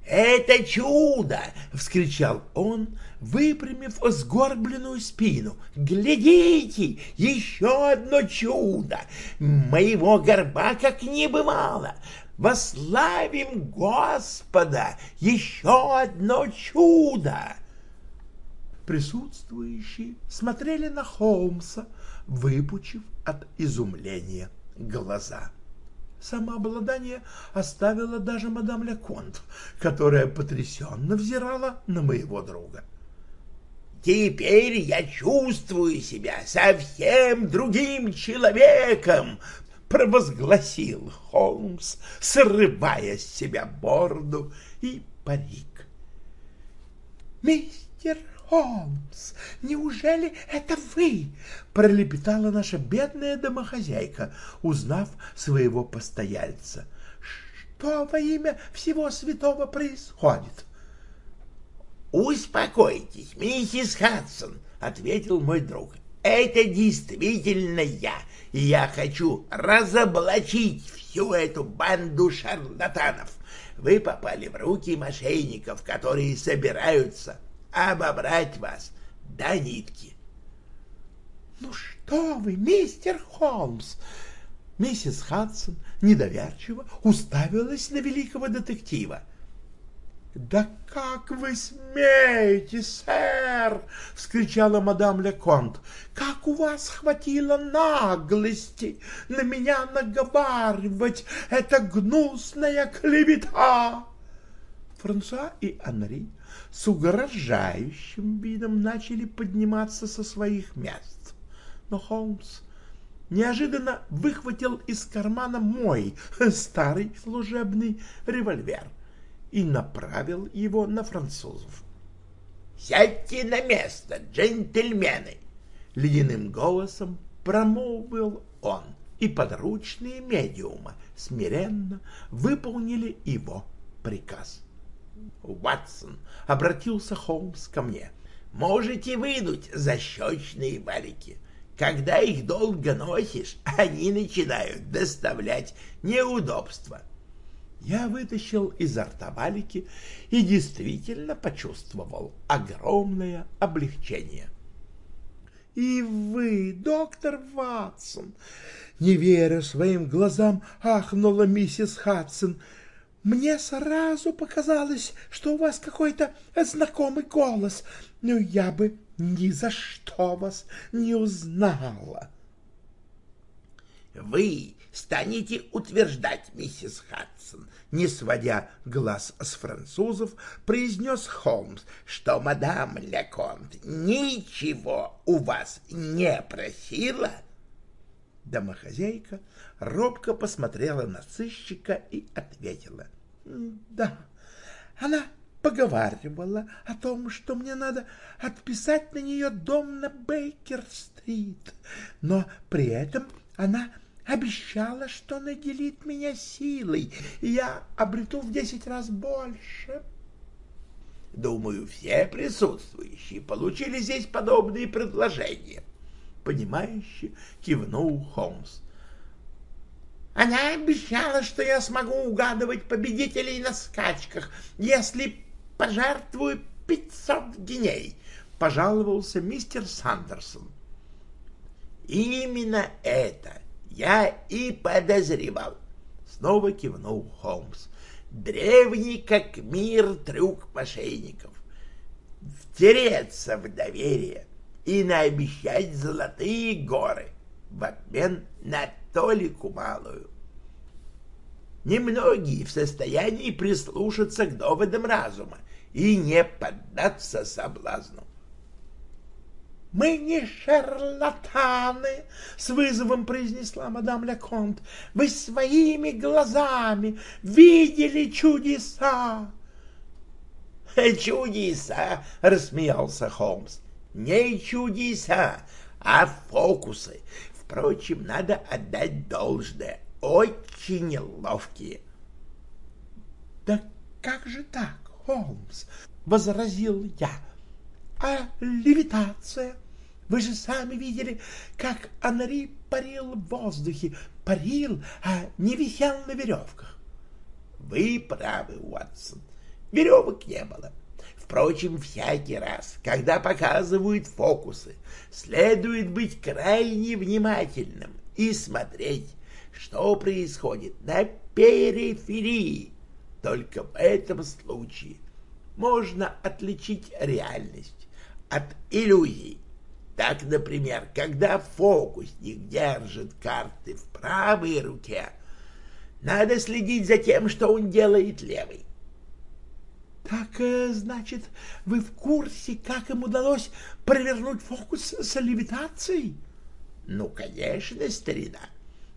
[SPEAKER 2] «Это чудо!»
[SPEAKER 1] — вскричал он, выпрямив сгорбленную спину. «Глядите! Еще одно чудо! Моего горба как не бывало! Вославим Господа! Еще одно чудо!» Присутствующие смотрели на Холмса, выпучив от изумления глаза. Самообладание оставило даже мадам Леконт, которая потрясенно взирала на моего друга.
[SPEAKER 2] «Теперь я чувствую себя совсем другим человеком!»
[SPEAKER 1] — провозгласил Холмс, срывая с себя борду и парик. «Мистер Холмс, неужели это вы? пролепетала наша бедная домохозяйка, узнав своего постояльца. Что во имя всего святого происходит?
[SPEAKER 2] Успокойтесь, миссис Хадсон, ответил мой друг. Это действительно я, и я хочу разоблачить всю эту банду шарлатанов. Вы попали в руки мошенников, которые собираются обобрать вас до нитки.
[SPEAKER 1] — Ну что вы, мистер Холмс! Миссис Хадсон недоверчиво уставилась на великого детектива. — Да как вы смеете, сэр! — вскричала мадам Леконт. — Как у вас хватило наглости на меня наговаривать! Это гнусная клевета! Франсуа и Анри с угрожающим видом начали подниматься со своих мест. Но Холмс неожиданно выхватил из кармана мой старый служебный револьвер и направил его на французов.
[SPEAKER 2] «Сядьте на место, джентльмены!» — ледяным голосом промолвил он, и подручные медиума смиренно выполнили его приказ. Ватсон, — обратился Холмс ко мне, — можете вынуть защечные валики. Когда их долго носишь, они начинают доставлять неудобства. Я вытащил изо рта валики и действительно почувствовал огромное облегчение. — И вы, доктор Ватсон, не веря своим глазам, ахнула миссис Хадсон — мне сразу показалось, что у вас какой-то знакомый голос, но я бы ни за что вас не узнала. Вы станете утверждать, миссис Хадсон, не сводя глаз с французов, произнес Холмс, что мадам Леконт ничего у вас не просила?
[SPEAKER 1] Домохозяйка робко посмотрела на сыщика и ответила. Да, она поговаривала о том, что мне надо отписать на нее дом на Бейкер-стрит, но при этом она обещала, что наделит меня силой, и я обрету в десять раз больше.
[SPEAKER 2] Думаю, все присутствующие получили здесь подобные предложения. Понимающе кивнул Холмс. Она обещала, что я смогу угадывать победителей на скачках, если пожертвую пятьсот геней, — пожаловался мистер Сандерсон. Именно это я и подозревал, — снова кивнул Холмс. Древний как мир трюк мошенников. Втереться в доверие и наобещать золотые горы в обмен на толику малую. Немногие в состоянии прислушаться к доводам разума и не поддаться соблазну.
[SPEAKER 6] мы не шарлатаны, — с вызовом произнесла мадам Леконт. — Вы своими глазами видели чудеса.
[SPEAKER 1] — Чудеса, — рассмеялся Холмс. — Не чудеса, а фокусы. Впрочем, надо отдать должное. Очень ловкие.
[SPEAKER 6] — Да как же так, Холмс? — возразил я. — А левитация? Вы же сами видели, как Анри парил в воздухе, парил, а не висел на веревках.
[SPEAKER 1] — Вы правы, Уотсон. Веревок не было. Впрочем, всякий раз, когда показывают фокусы, следует быть крайне внимательным и смотреть, что происходит на периферии. Только в этом случае можно отличить реальность от иллюзий. Так, например, когда фокусник держит карты в правой руке, надо следить за тем, что он делает левой.
[SPEAKER 6] Так, э, значит, вы в курсе, как им удалось провернуть фокус с левитацией?
[SPEAKER 1] Ну, конечно, старина.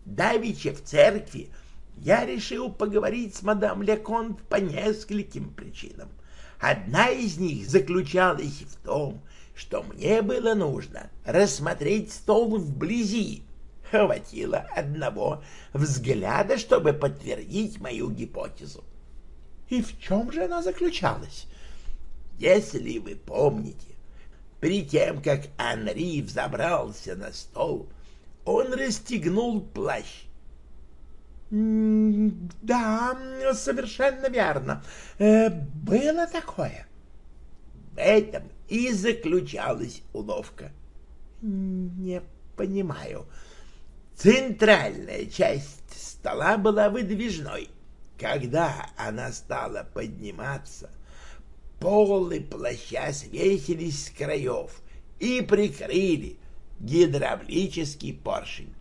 [SPEAKER 1] Давича в церкви я решил поговорить с мадам Леконт по нескольким причинам. Одна из них заключалась в том, что мне было нужно рассмотреть стол вблизи. Хватило одного взгляда, чтобы подтвердить мою гипотезу.
[SPEAKER 6] И в чем же она заключалась?
[SPEAKER 1] Если вы помните, перед тем, как Анри взобрался на стол, он расстегнул плащ.
[SPEAKER 6] «Да, совершенно верно. Э, было такое».
[SPEAKER 1] В этом и заключалась уловка.
[SPEAKER 6] «Не понимаю».
[SPEAKER 1] Центральная часть стола была выдвижной. Когда она стала подниматься, полы плаща свесились с краев и прикрыли гидравлический поршень.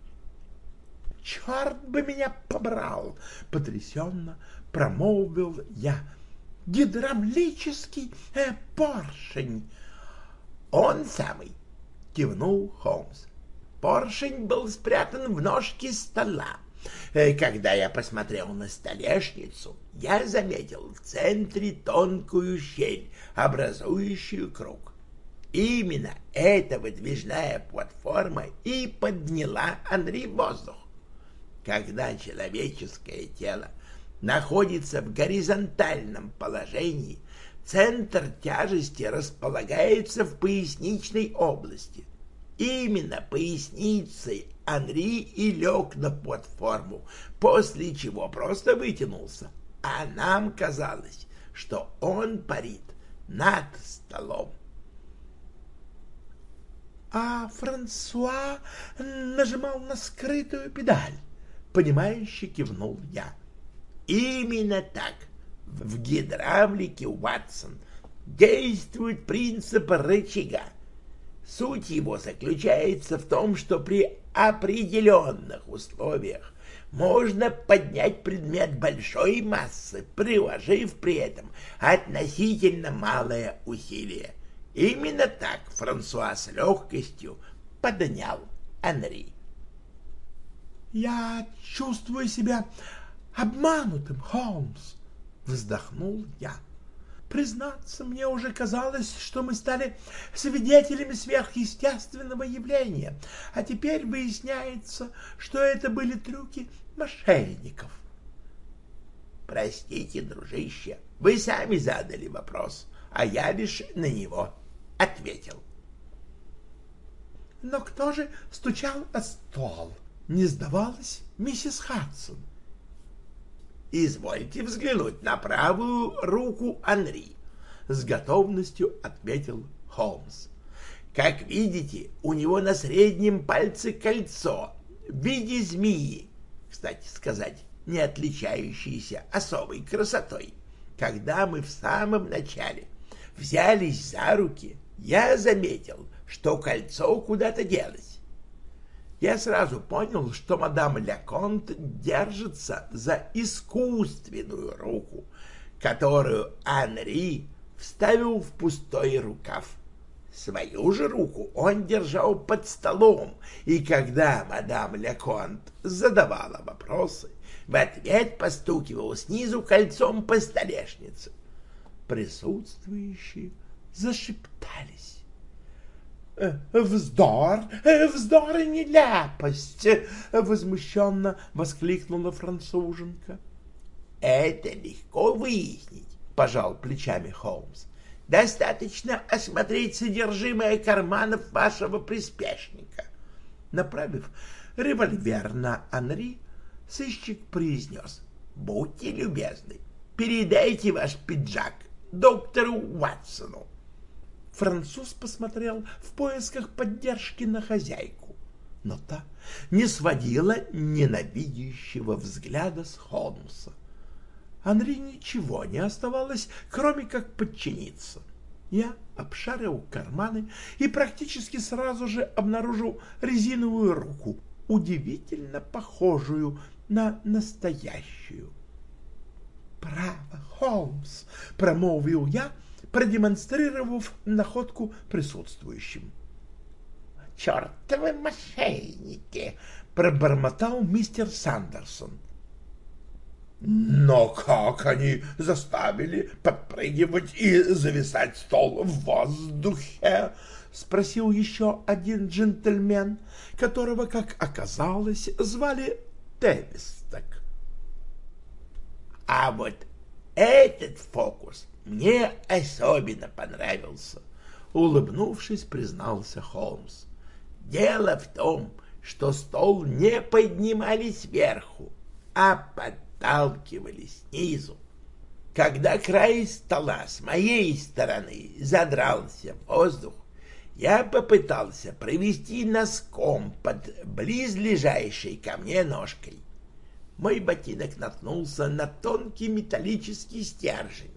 [SPEAKER 6] «Черт бы меня побрал!» — потрясенно промолвил я. «Гидравлический э, поршень!»
[SPEAKER 1] «Он самый!» — кивнул Холмс. Поршень был спрятан в ножке стола. Э, когда я посмотрел на столешницу, я заметил в центре тонкую щель, образующую круг. Именно эта выдвижная платформа и подняла Анри в воздух. Когда человеческое тело находится в горизонтальном положении, центр тяжести располагается в поясничной области. Именно поясницей Анри и лег на платформу, после чего просто вытянулся, а нам казалось, что он парит над столом.
[SPEAKER 6] А Франсуа нажимал на скрытую педаль, понимающе кивнул я.
[SPEAKER 1] Именно так. В гидравлике Уатсон действует принцип рычага. Суть его заключается в том, что при определенных условиях можно поднять предмет большой массы, приложив при этом относительно малое усилие. Именно так Франсуа с легкостью поднял Анри.
[SPEAKER 6] «Я чувствую себя обманутым, Холмс!» — вздохнул я. Признаться, мне уже казалось, что мы стали свидетелями сверхъестественного явления, а теперь выясняется, что это были трюки мошенников.
[SPEAKER 1] Простите, дружище, вы сами задали вопрос, а я лишь на него ответил.
[SPEAKER 6] Но кто же стучал о стол? Не сдавалась миссис Хадсон.
[SPEAKER 1] «Извольте взглянуть на правую руку Анри», — с готовностью отметил Холмс. «Как видите, у него на среднем пальце кольцо в виде змеи, кстати сказать, не отличающееся особой красотой. Когда мы в самом начале взялись за руки, я заметил, что кольцо куда-то делось я сразу понял, что мадам Леконт держится за искусственную руку, которую Анри вставил в пустой рукав. Свою же руку он держал под столом, и когда мадам Леконт задавала вопросы, в ответ постукивал снизу кольцом по столешнице. Присутствующие зашептались. «Э, «Вздор! Вздор и неляпость!» — возмущенно воскликнула француженка. «Это легко выяснить», — пожал плечами Холмс. «Достаточно осмотреть содержимое карманов вашего приспешника». Направив револьвер на Анри, сыщик произнес. «Будьте любезны, передайте ваш пиджак доктору Уатсону». Француз посмотрел в поисках поддержки на хозяйку, но та не сводила ненавидящего взгляда с Холмса. Анри ничего не оставалось, кроме как подчиниться. Я обшарил карманы и практически сразу же обнаружил резиновую руку, удивительно похожую на настоящую. «Право, Холмс!» — промолвил я, продемонстрировав находку присутствующим.
[SPEAKER 7] «Чертовы мошенники!»
[SPEAKER 1] — пробормотал мистер Сандерсон.
[SPEAKER 8] Но как они заставили подпрыгивать и зависать стол в воздухе? — спросил еще один джентльмен, которого, как оказалось, звали Тевисток.
[SPEAKER 1] — А вот этот фокус мне особенно понравился, — улыбнувшись, признался Холмс. — Дело в том, что стол не поднимали сверху, а под отталкивали снизу. Когда край стола с моей стороны задрался в воздух, я попытался провести носком под близлежащей ко мне ножкой. Мой ботинок наткнулся на тонкий металлический стержень.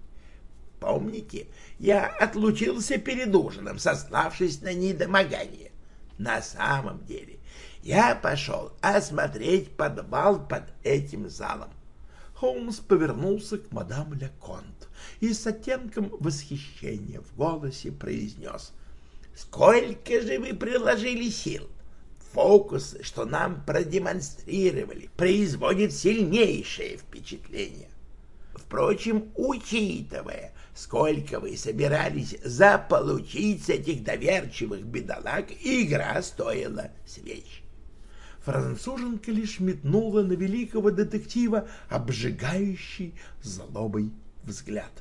[SPEAKER 1] Помните, я отлучился перед ужином, сославшись на недомогание. На самом деле, я пошел осмотреть подвал под этим залом. Холмс повернулся к мадам Леконт и с оттенком восхищения в голосе произнес «Сколько же вы приложили сил! Фокусы, что нам продемонстрировали, производят сильнейшее впечатление. Впрочем, учитывая, сколько вы собирались заполучить с этих доверчивых бедолаг, игра стоила свеч француженка лишь метнула на великого детектива обжигающий злобой взгляд.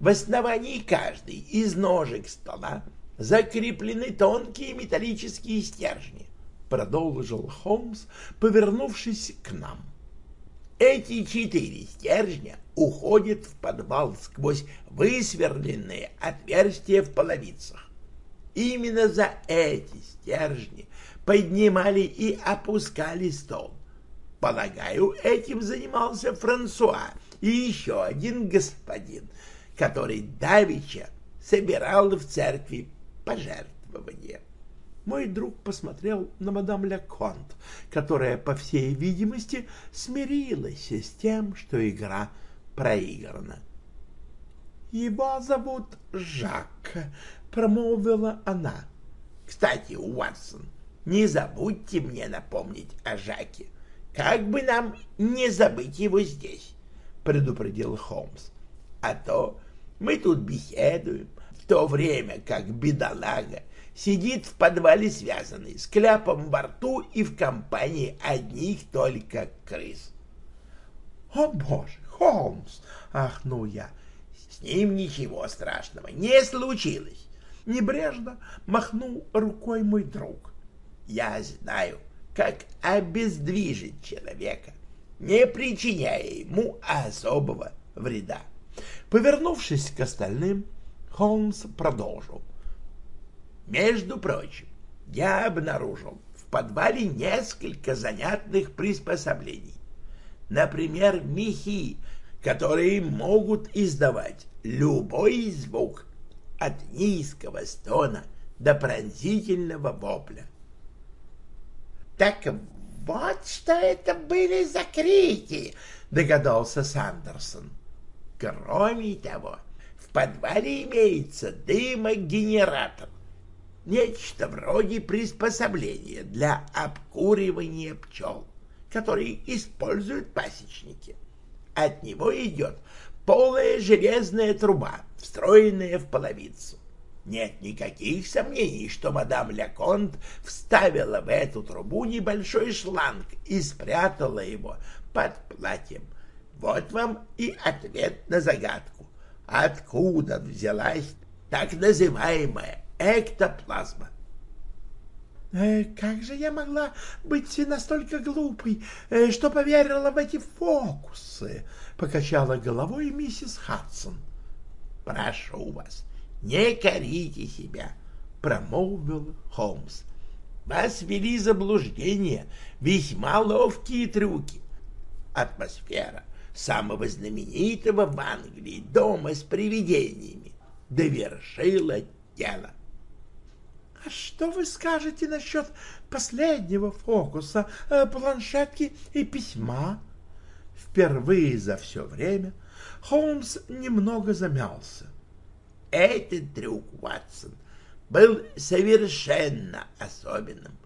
[SPEAKER 1] В основании каждой из ножек стола закреплены тонкие металлические стержни, продолжил Холмс, повернувшись к нам. Эти четыре стержня уходят в подвал сквозь высверленные отверстия в половицах. Именно за эти стержни поднимали и опускали стол. Полагаю, этим занимался Франсуа и еще один господин, который давеча собирал в церкви пожертвования. Мой друг посмотрел на мадам Леконт, которая, по всей видимости, смирилась с тем, что игра проиграна. «Его зовут Жак», — промолвила она. «Кстати, Уатсон, не забудьте мне напомнить о Жаке. Как бы нам не забыть его здесь, — предупредил Холмс. А то мы тут беседуем, в то время как бедолага сидит в подвале связанный, с кляпом во рту и в компании одних только крыс. — О, боже, Холмс! — ахнул я. — С ним ничего страшного не случилось. Небрежно махнул рукой мой друг. Я знаю, как обездвижить человека, не причиняя ему особого вреда. Повернувшись к остальным, Холмс продолжил. Между прочим, я обнаружил в подвале несколько занятных приспособлений. Например, мехи, которые могут издавать любой звук от низкого стона до пронзительного вопля. Так вот что это были за крики, догадался Сандерсон. Кроме того, в подвале имеется дымогенератор, нечто вроде приспособления для обкуривания пчел, которые используют пасечники. От него идет полая железная труба, встроенная в половицу. Нет никаких сомнений, что мадам Леконт вставила в эту трубу небольшой шланг и спрятала его под платьем. Вот вам и ответ на загадку. Откуда взялась так называемая эктоплазма?
[SPEAKER 9] Э, как же я могла быть настолько глупой, э, что поверила в эти фокусы? Покачала головой миссис Хадсон.
[SPEAKER 1] Прошу вас, не корите себя, промолвил Холмс. Вас вели заблуждения, весьма ловкие трюки. Атмосфера самого знаменитого в Англии дома с привидениями довершила дело.
[SPEAKER 9] — что вы скажете насчет последнего фокуса, э, планшетки и письма? Впервые за все время Холмс немного замялся.
[SPEAKER 1] — Этот трюк, Ватсон, был совершенно особенным,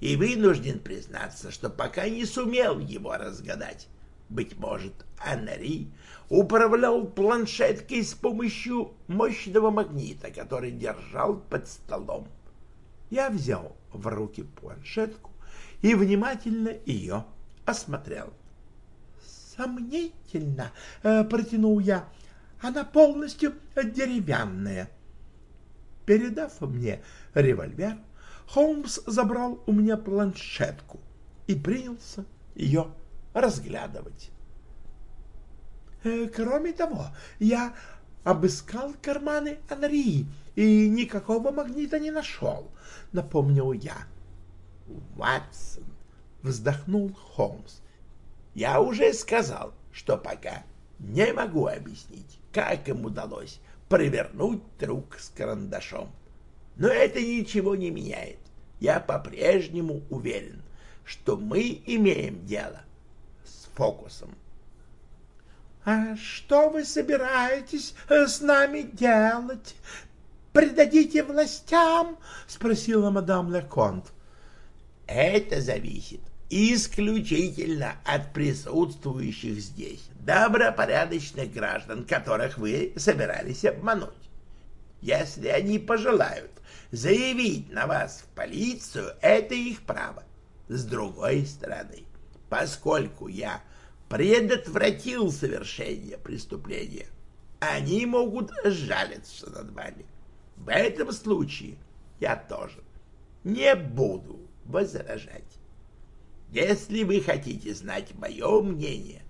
[SPEAKER 1] и вынужден признаться, что пока не сумел его разгадать. Быть может, Анри управлял планшеткой с помощью мощного магнита, который держал под столом.
[SPEAKER 9] Я взял в руки планшетку и внимательно ее осмотрел. «Сомнительно», э, — протянул я, — «она полностью деревянная». Передав мне револьвер, Холмс забрал у меня планшетку и принялся ее разглядывать. Э, кроме того, я обыскал карманы Анри и никакого магнита не нашел, — напомнил я.
[SPEAKER 1] — Ватсон, — вздохнул Холмс, — я уже сказал, что пока не могу объяснить, как им удалось провернуть трюк с карандашом. Но это ничего не меняет. Я по-прежнему уверен, что мы имеем дело фокусом.
[SPEAKER 9] — А что вы собираетесь э, с нами делать? Предадите властям? — спросила мадам Леконт.
[SPEAKER 1] — Это зависит исключительно от присутствующих здесь добропорядочных граждан, которых вы собирались обмануть. Если они пожелают заявить на вас в полицию, это их право. С другой стороны, поскольку я предотвратил совершение преступления, они могут жалиться над вами. В этом случае я тоже не буду возражать. Если вы хотите знать мое мнение,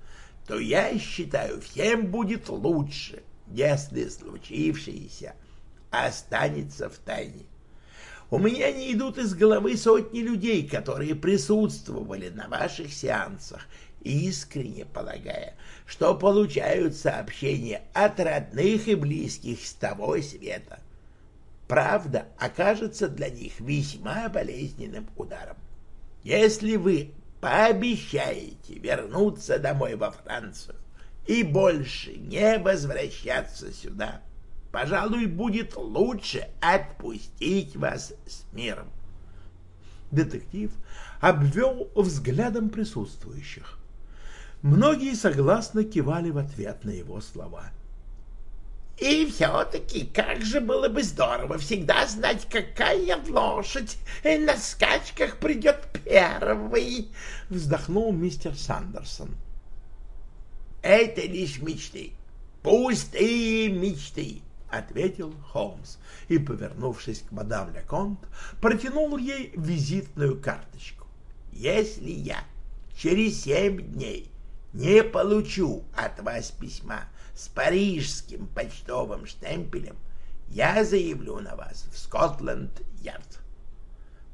[SPEAKER 1] то я считаю, всем будет лучше, если случившееся останется в тайне. У меня не идут из головы сотни людей, которые присутствовали на ваших сеансах, искренне полагая, что получают сообщения от родных и близких с того света. Правда окажется для них весьма болезненным ударом. Если вы пообещаете вернуться домой во Францию и больше не возвращаться сюда, пожалуй, будет лучше отпустить вас с миром.
[SPEAKER 9] Детектив обвел взглядом присутствующих. Многие согласно кивали в ответ на его слова.
[SPEAKER 10] И все-таки, как же было бы здорово всегда знать, какая лошадь на скачках придет первой, — вздохнул мистер Сандерсон.
[SPEAKER 1] — Это лишь мечты, пустые мечты, — ответил Холмс и, повернувшись к мадам Леконт, протянул ей визитную карточку. «Если я через семь дней не получу от вас письма с парижским почтовым штемпелем, я заявлю на вас в Скотланд-Ярд».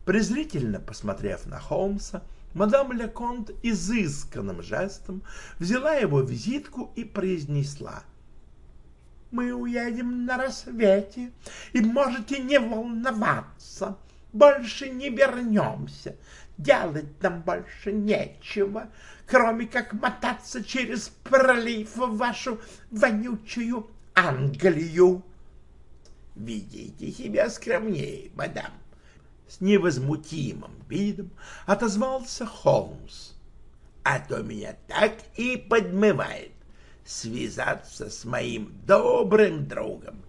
[SPEAKER 9] Презрительно посмотрев на Холмса, мадам Леконт изысканным жестом взяла его визитку и произнесла — мы уедем на рассвете, и можете не волноваться. Больше не вернемся. Делать нам больше нечего, кроме как мотаться через пролив в вашу вонючую Англию.
[SPEAKER 1] Ведите себя скромнее, мадам,
[SPEAKER 2] С невозмутимым видом отозвался Холмс. А то меня так и подмывает связаться с моим добрым другом,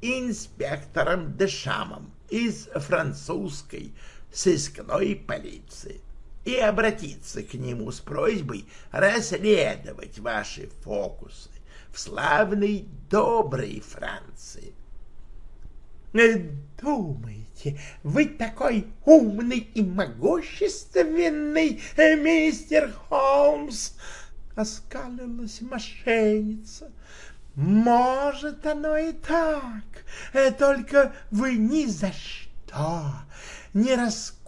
[SPEAKER 2] инспектором Дешамом из французской сыскной полиции и обратиться к нему с просьбой расследовать ваши фокусы в славной доброй Франции.
[SPEAKER 11] Э, думаете, вы такой умный и могущественный, э, мистер Холмс? Оскалилась мошенница. Может, оно и так, э, только вы ни за что не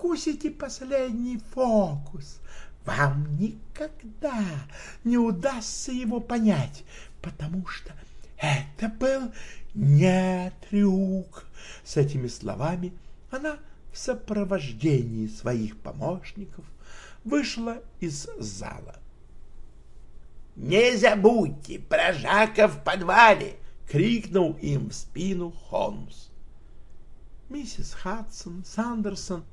[SPEAKER 11] раскусите последний фокус. Вам никогда не удастся его понять, потому что это был не трюк. С этими словами она в сопровождении своих помощников вышла из зала.
[SPEAKER 2] «Не забудьте про Жака в подвале!» — крикнул им в спину Холмс.
[SPEAKER 1] Миссис Хадсон, Сандерсон,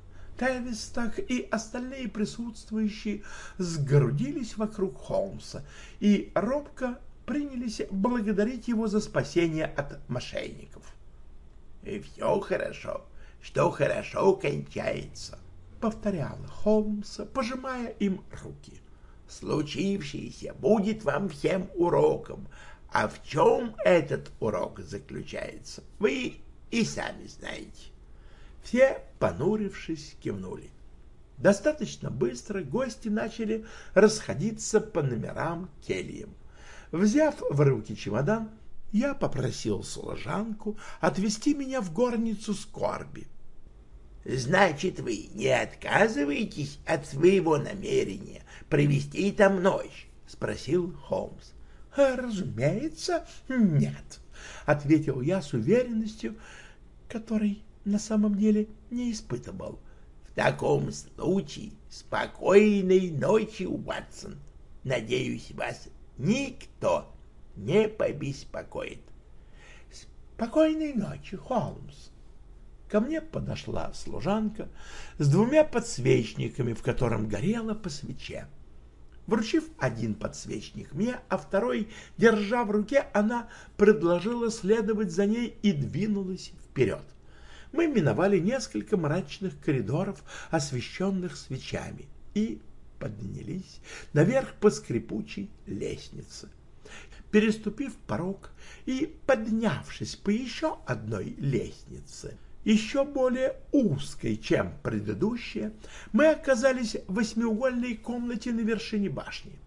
[SPEAKER 1] Тевисток и остальные присутствующие сгрудились вокруг Холмса и робко принялись благодарить его за спасение от мошенников.
[SPEAKER 2] — И все хорошо, что хорошо кончается, — повторял Холмс, пожимая им руки. — Случившееся будет вам всем уроком, а в чем этот урок заключается, вы и сами знаете.
[SPEAKER 1] Все, понурившись, кивнули. Достаточно быстро гости начали расходиться по номерам кельям. Взяв в руки чемодан, я попросил служанку отвезти меня в горницу скорби.
[SPEAKER 2] — Значит, вы не отказываетесь от своего намерения провести там ночь? — спросил Холмс.
[SPEAKER 1] — Разумеется, нет, — ответил я с уверенностью, которой на самом деле не испытывал.
[SPEAKER 2] — В таком случае спокойной ночи, Уатсон. Надеюсь, вас никто не побеспокоит.
[SPEAKER 1] Спокойной ночи, Холмс. Ко мне подошла служанка с двумя подсвечниками, в котором горело по свече. Вручив один подсвечник мне, а второй, держа в руке, она предложила следовать за ней и двинулась вперед. Мы миновали несколько мрачных коридоров, освещенных свечами, и поднялись наверх по скрипучей лестнице. Переступив порог и поднявшись по еще одной лестнице, еще более узкой, чем предыдущая, мы оказались в восьмиугольной комнате на вершине башни.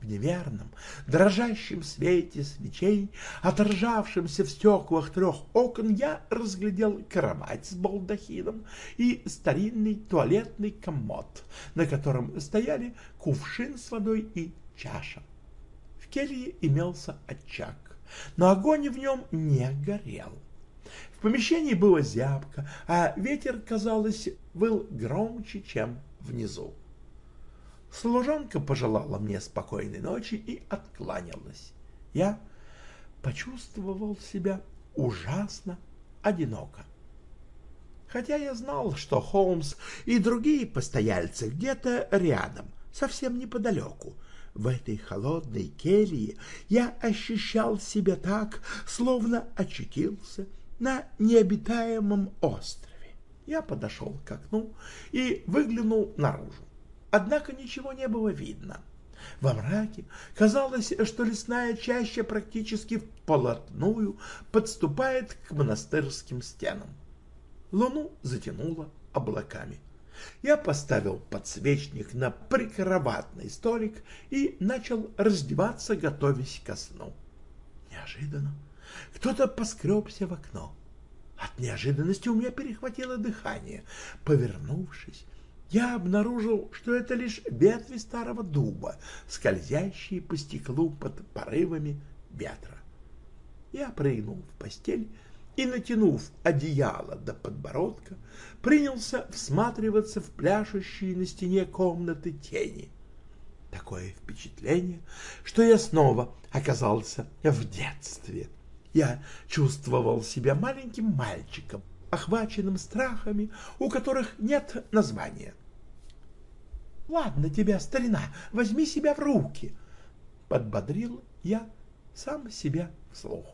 [SPEAKER 1] В неверном, дрожащем свете свечей, отражавшемся в стеклах трех окон, я разглядел кровать с балдахином и старинный туалетный комод, на котором стояли кувшин с водой и чаша. В келье имелся очаг, но огонь в нем не горел. В помещении было зябко, а ветер, казалось, был громче, чем внизу. Служанка пожелала мне спокойной ночи и откланялась. Я почувствовал себя ужасно одиноко. Хотя я знал, что Холмс и другие постояльцы где-то рядом, совсем неподалеку, в этой холодной келье я ощущал себя так, словно очутился на необитаемом острове. Я подошел к окну и выглянул наружу однако ничего не было видно. Во мраке казалось, что лесная чаща практически вплотную подступает к монастырским стенам. Луну затянуло облаками. Я поставил подсвечник на прикроватный столик и начал раздеваться, готовясь ко сну. Неожиданно кто-то поскребся в окно. От неожиданности у меня перехватило дыхание. Повернувшись, я обнаружил, что это лишь ветви старого дуба, скользящие по стеклу под порывами ветра. Я прыгнул в постель и, натянув одеяло до подбородка, принялся всматриваться в пляшущие на стене комнаты тени. Такое впечатление, что я снова оказался в детстве. Я чувствовал себя маленьким мальчиком, охваченным страхами, у которых нет названия. «Ладно тебя, старина, возьми себя в руки!» — подбодрил я сам себя вслух.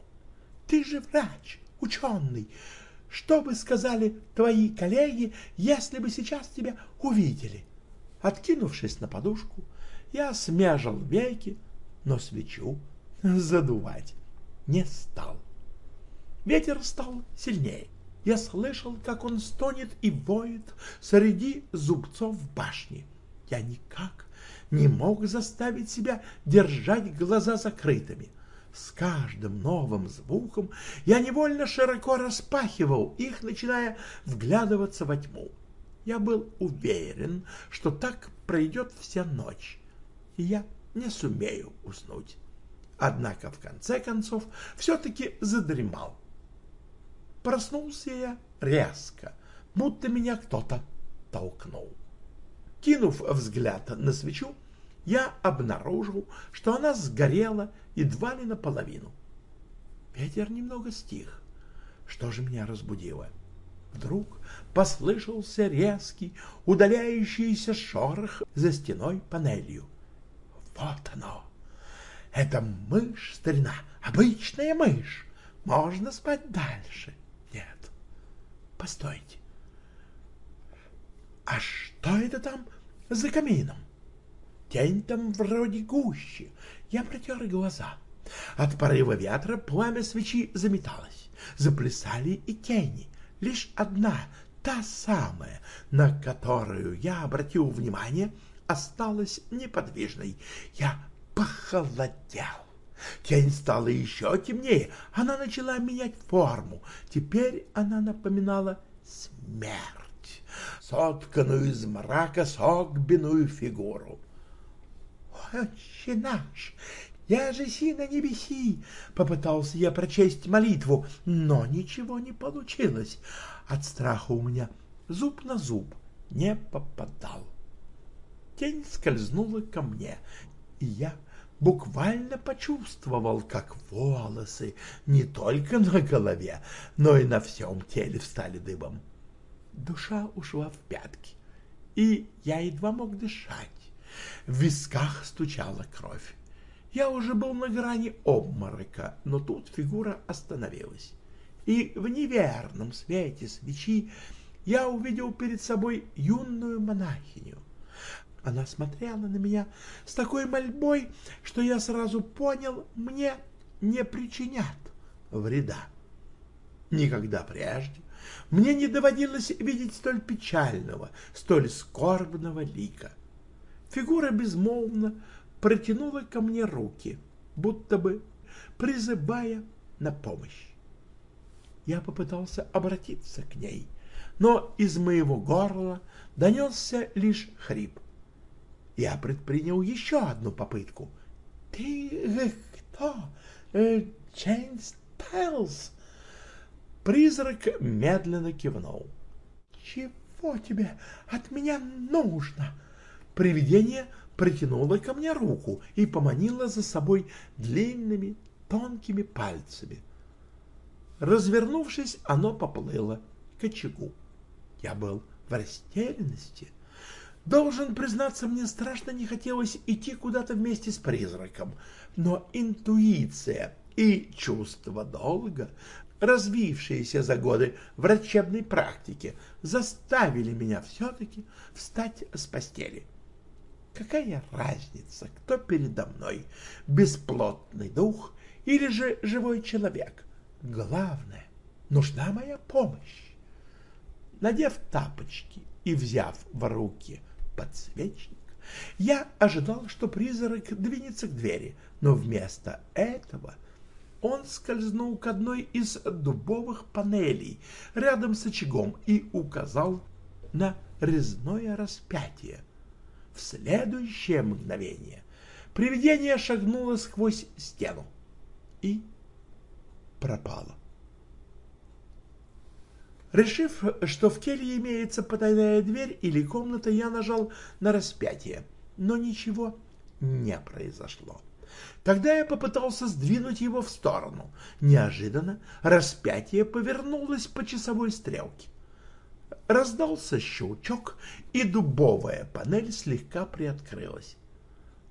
[SPEAKER 1] «Ты же врач, ученый. Что бы сказали твои коллеги, если бы сейчас тебя увидели?» Откинувшись на подушку, я смяжил веки, но свечу задувать не стал. Ветер стал сильнее. Я слышал, как он стонет и воет среди зубцов башни. Я никак не мог заставить себя держать глаза закрытыми. С каждым новым звуком я невольно широко распахивал их, начиная вглядываться во тьму. Я был уверен, что так пройдет вся ночь, и я не сумею уснуть. Однако в конце концов все-таки задремал. Проснулся я резко, будто меня кто-то толкнул. Кинув взгляд на свечу, я обнаружил, что она сгорела едва ли наполовину. Ветер немного стих. Что же меня разбудило? Вдруг послышался резкий, удаляющийся шорох за стеной панелью. Вот оно! Это мышь, старина, обычная мышь. Можно спать дальше. Нет. Постойте. А что это там за камином? Тень там вроде гуще. Я протер глаза. От порыва ветра пламя свечи заметалось. Заплясали и тени. Лишь одна, та самая, на которую я обратил внимание, осталась неподвижной. Я похолодел. Тень стала еще темнее, она начала менять форму. Теперь она напоминала смерть, сотканную из мрака согбенную фигуру. «Отче наш, я же си на небеси!» — попытался я прочесть молитву, но ничего не получилось. От страха у меня зуб на зуб не попадал. Тень скользнула ко мне, и я буквально почувствовал, как волосы не только на голове, но и на всем теле встали дыбом. Душа ушла в пятки, и я едва мог дышать. В висках стучала кровь. Я уже был на грани обморока, но тут фигура остановилась. И в неверном свете свечи я увидел перед собой юную монахиню. Она смотрела на меня с такой мольбой, что я сразу понял, мне не причинят вреда. Никогда прежде мне не доводилось видеть столь печального, столь скорбного лика. Фигура безмолвно протянула ко мне руки, будто бы призывая на помощь. Я попытался обратиться к ней, но из моего горла донесся лишь хрип я предпринял еще одну попытку. — Ты кто? Э, Джейн Стайлз? Призрак медленно кивнул. — Чего тебе от меня нужно? Привидение протянуло ко мне руку и поманило за собой длинными тонкими пальцами. Развернувшись, оно поплыло к очагу. Я был в растерянности. Должен признаться, мне страшно не хотелось идти куда-то вместе с призраком, но интуиция и чувство долга, развившиеся за годы врачебной практики, заставили меня все-таки встать с постели. Какая разница, кто передо мной, бесплотный дух или же живой человек? Главное, нужна моя помощь. Надев тапочки и взяв в руки подсвечник, я ожидал, что призрак двинется к двери, но вместо этого он скользнул к одной из дубовых панелей рядом с очагом и указал на резное распятие. В следующее мгновение привидение шагнуло сквозь стену и пропало. Решив, что в келье имеется потайная дверь или комната, я нажал на распятие, но ничего не произошло. Тогда я попытался сдвинуть его в сторону. Неожиданно распятие повернулось по часовой стрелке. Раздался щелчок, и дубовая панель слегка приоткрылась.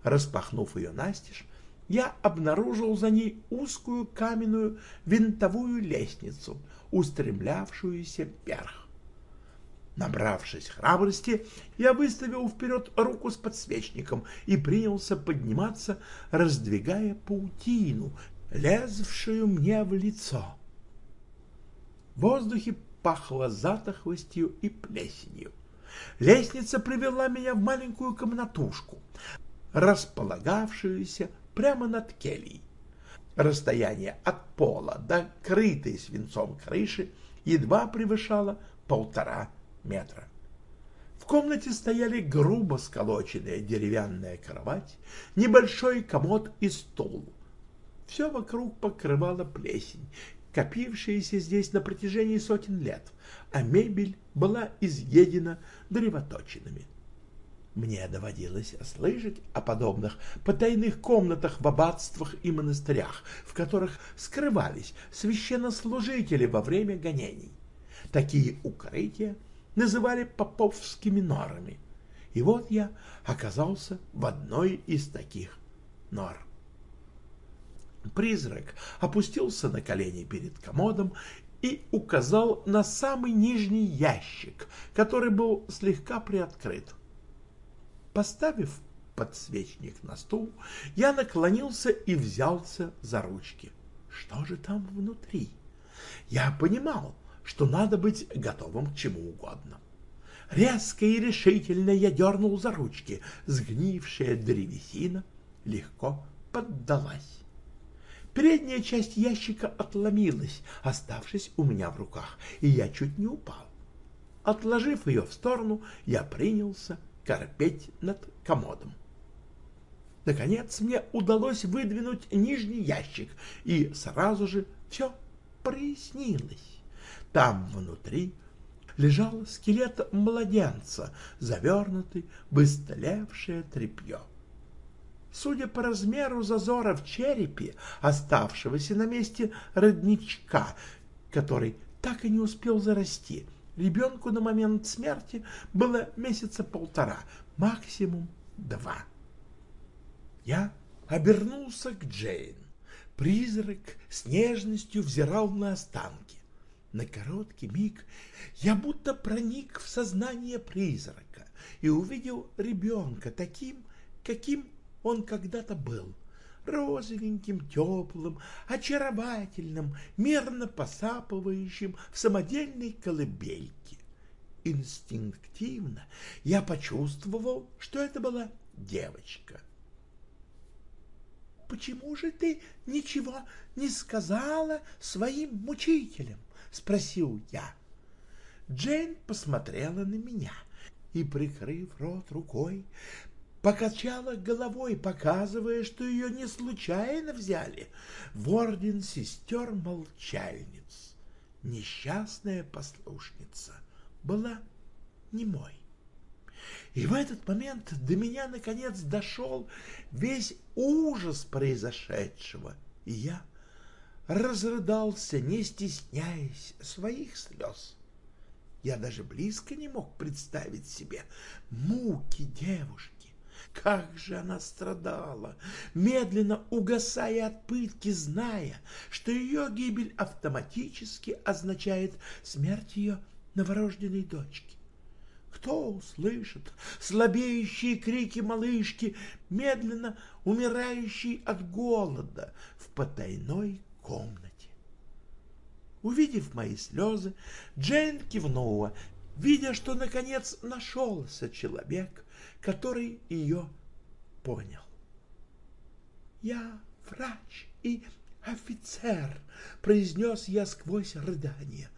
[SPEAKER 1] Распахнув ее настежь, я обнаружил за ней узкую каменную винтовую лестницу, устремлявшуюся вверх. Набравшись храбрости, я выставил вперед руку с подсвечником и принялся подниматься, раздвигая паутину, лезавшую мне в лицо. В воздухе пахло затохлостью и плесенью. Лестница привела меня в маленькую комнатушку, располагавшуюся прямо над кельей. Расстояние от пола до крытой свинцом крыши едва превышало полтора метра. В комнате стояли грубо сколоченная деревянная кровать, небольшой комод и стол. Все вокруг покрывала плесень, копившаяся здесь на протяжении сотен лет, а мебель была изъедена древоточинами. Мне доводилось слышать о подобных потайных комнатах в аббатствах и монастырях, в которых скрывались священнослужители во время гонений. Такие укрытия называли поповскими норами. И вот я оказался в одной из таких нор. Призрак опустился на колени перед комодом и указал на самый нижний ящик, который был слегка приоткрыт. Поставив подсвечник на стул, я наклонился и взялся за ручки. Что же там внутри? Я понимал, что надо быть готовым к чему угодно. Резко и решительно я дернул за ручки. Сгнившая древесина легко поддалась. Передняя часть ящика отломилась, оставшись у меня в руках, и я чуть не упал. Отложив ее в сторону, я принялся корпеть над комодом. Наконец мне удалось выдвинуть нижний ящик, и сразу же все прояснилось. Там внутри лежал скелет младенца, завернутый в истлевшее тряпье. Судя по размеру зазора в черепе, оставшегося на месте родничка, который так и не успел зарасти, Ребенку на момент смерти было месяца полтора, максимум два. Я обернулся к Джейн. Призрак с нежностью взирал на останки. На короткий миг я будто проник в сознание призрака и увидел ребенка таким, каким он когда-то был — розовеньким, теплым, очаровательным, мирно посапывающим в самодельной колыбельке. Инстинктивно я почувствовал, что это была девочка. «Почему же ты ничего не сказала своим мучителям?» — спросил я. Джейн посмотрела на меня и, прикрыв рот рукой, покачала головой, показывая, что ее не случайно взяли в орден сестер-молчальниц. Несчастная послушница была немой. И в этот момент до меня, наконец, дошел весь ужас произошедшего, и я разрыдался, не стесняясь своих слез. Я даже близко не мог представить себе муки девушки, как же она страдала, медленно угасая от пытки, зная, что ее гибель автоматически означает смерть ее новорожденной дочки. Кто услышит слабеющие крики малышки, медленно умирающей от голода в потайной комнате? Увидев мои слезы, Джейн кивнула, видя, что наконец нашелся человек, который ее понял. «Я врач и офицер», — произнес я сквозь рыдание.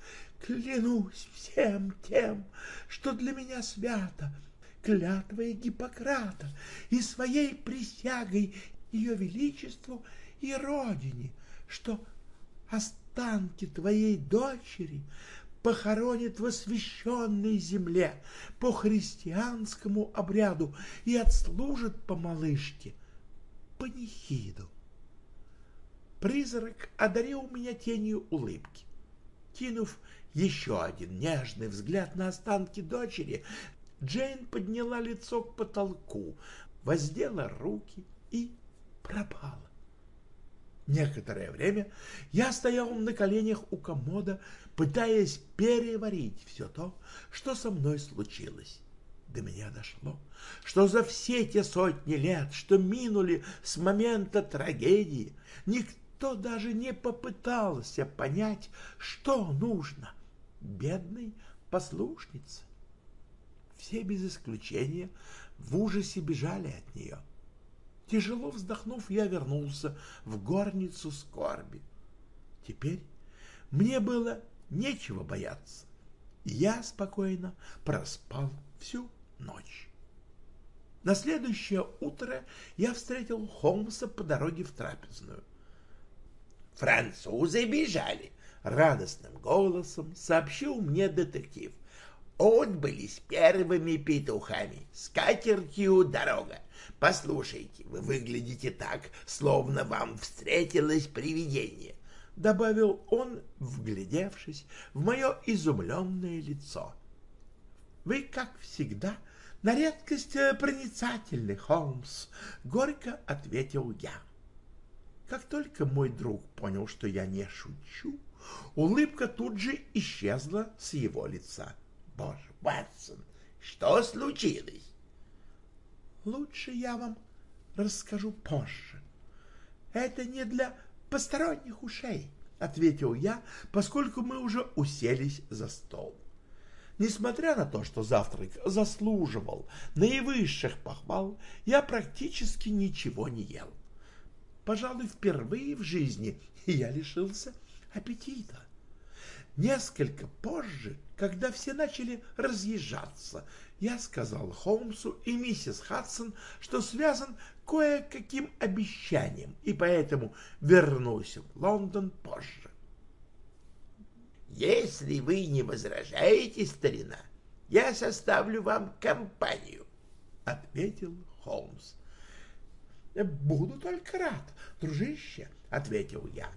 [SPEAKER 1] «Клянусь всем тем, что для меня свято, клятвой Гиппократа и своей присягой Ее Величеству и Родине, что останки твоей дочери похоронит в освященной земле по христианскому обряду и отслужит по малышке панихиду. Призрак одарил меня тенью улыбки. Кинув еще один нежный взгляд на останки дочери, Джейн подняла лицо к потолку, воздела руки и пропала. Некоторое время я стоял на коленях у комода, пытаясь переварить все то, что со мной случилось. До меня дошло, что за все те сотни лет, что минули с момента трагедии, никто даже не попытался понять, что нужно бедной послушнице. Все без исключения в ужасе бежали от нее. Тяжело вздохнув, я вернулся в горницу скорби. Теперь мне было нечего бояться. Я спокойно проспал всю ночь. На следующее утро я встретил Холмса по дороге в трапезную.
[SPEAKER 2] «Французы бежали!» — радостным голосом сообщил мне детектив — отбыли с первыми петухами, с катертью дорога. Послушайте, вы выглядите так, словно вам встретилось привидение, — добавил он, вглядевшись в мое изумленное лицо.
[SPEAKER 1] — Вы, как всегда, на редкость э, проницательный, Холмс, — горько ответил я. Как только мой друг понял, что я не шучу, улыбка тут же исчезла с его лица.
[SPEAKER 2] — Боже, Ватсон, что случилось?
[SPEAKER 1] Лучше я вам расскажу позже. Это не для посторонних ушей, ответил я, поскольку мы уже уселись за стол. Несмотря на то, что завтрак заслуживал наивысших похвал, я практически ничего не ел. Пожалуй, впервые в жизни я лишился аппетита. Несколько позже, когда все начали разъезжаться, я сказал Холмсу и миссис Хадсон, что связан кое-каким обещанием, и поэтому вернусь в Лондон позже.
[SPEAKER 2] «Если вы не возражаете, старина, я составлю вам компанию», — ответил Холмс.
[SPEAKER 1] «Буду только рад, дружище», — ответил я.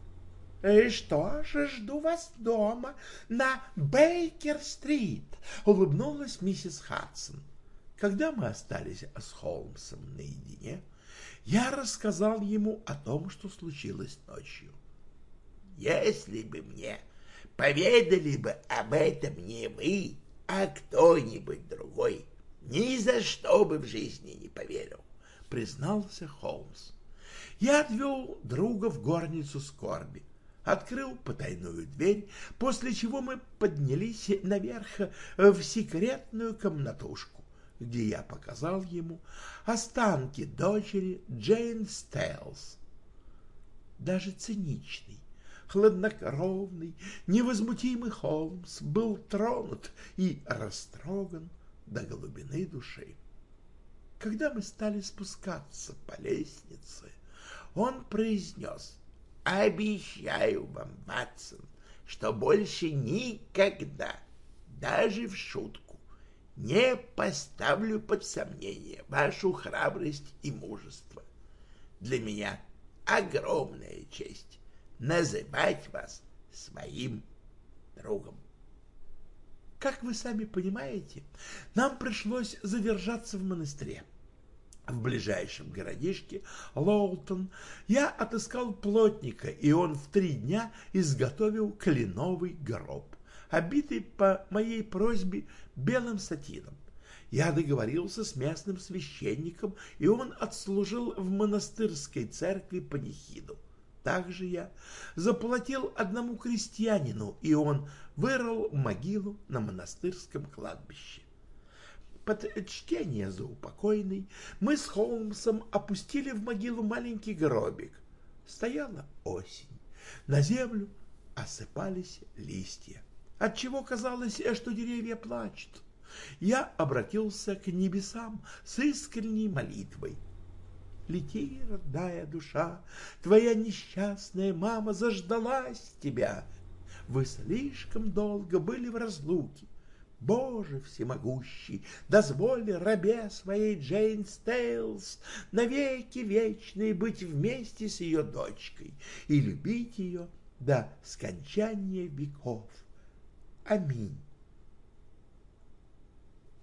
[SPEAKER 1] «И что же, жду вас дома на Бейкер-стрит», — улыбнулась миссис Хадсон. Когда мы остались с Холмсом наедине, я рассказал ему о том, что случилось ночью.
[SPEAKER 2] «Если бы мне поведали бы об этом не вы, а кто-нибудь другой, ни за что бы в жизни не поверил», — признался Холмс.
[SPEAKER 1] Я отвел друга в горницу скорби открыл потайную дверь, после чего мы поднялись наверх в секретную комнатушку, где я показал ему останки дочери Джейн Стейлс. Даже циничный, хладнокровный, невозмутимый Холмс был тронут и растроган до глубины души. Когда мы стали спускаться по лестнице, он произнес — Обещаю вам, Ватсон, что больше никогда, даже в шутку, не поставлю под сомнение вашу храбрость и мужество. Для меня огромная честь называть вас своим другом. Как вы сами понимаете, нам пришлось задержаться в монастыре в ближайшем городишке Лоултон я отыскал плотника, и он в три дня изготовил кленовый гроб, обитый по моей просьбе белым сатином. Я договорился с местным священником, и он отслужил в монастырской церкви панихиду. Также я заплатил одному крестьянину, и он вырыл могилу на монастырском кладбище под чтение за упокойный, мы с Холмсом опустили в могилу маленький гробик. Стояла осень. На землю осыпались листья, отчего казалось, что деревья плачут. Я обратился к небесам с искренней молитвой. Лети, родная душа, твоя несчастная мама заждалась тебя. Вы слишком долго были в разлуке Боже всемогущий, дозволь рабе своей Джейн Стейлс навеки вечные быть вместе с ее дочкой и любить ее до скончания веков. Аминь.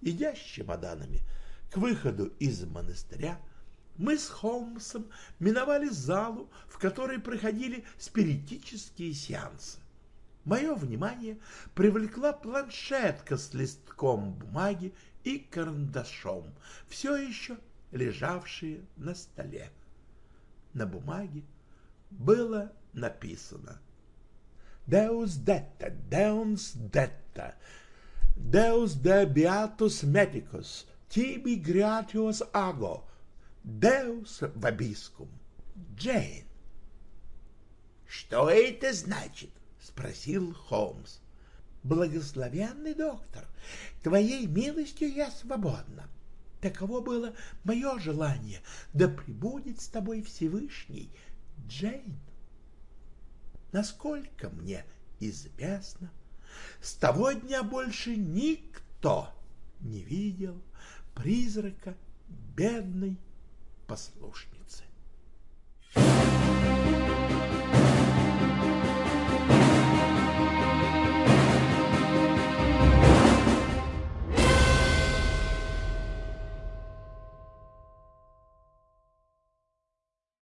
[SPEAKER 1] Идя с чемоданами к выходу из монастыря, мы с Холмсом миновали залу, в которой проходили спиритические сеансы. Мое внимание привлекла планшетка с листком бумаги и карандашом, все еще лежавшие на столе. На бумаге было написано «Deus detta, Deus detta, Deus de beatus medicus, tibi gratios ago, Deus vobiscum, Джейн».
[SPEAKER 11] «Что это значит?»
[SPEAKER 1] Спросил Холмс.
[SPEAKER 11] «Благословенный доктор, твоей милостью я свободна. Таково было мое желание, да пребудет с тобой Всевышний, Джейн. Насколько мне известно, с того дня больше никто не видел призрака бедной послушницы.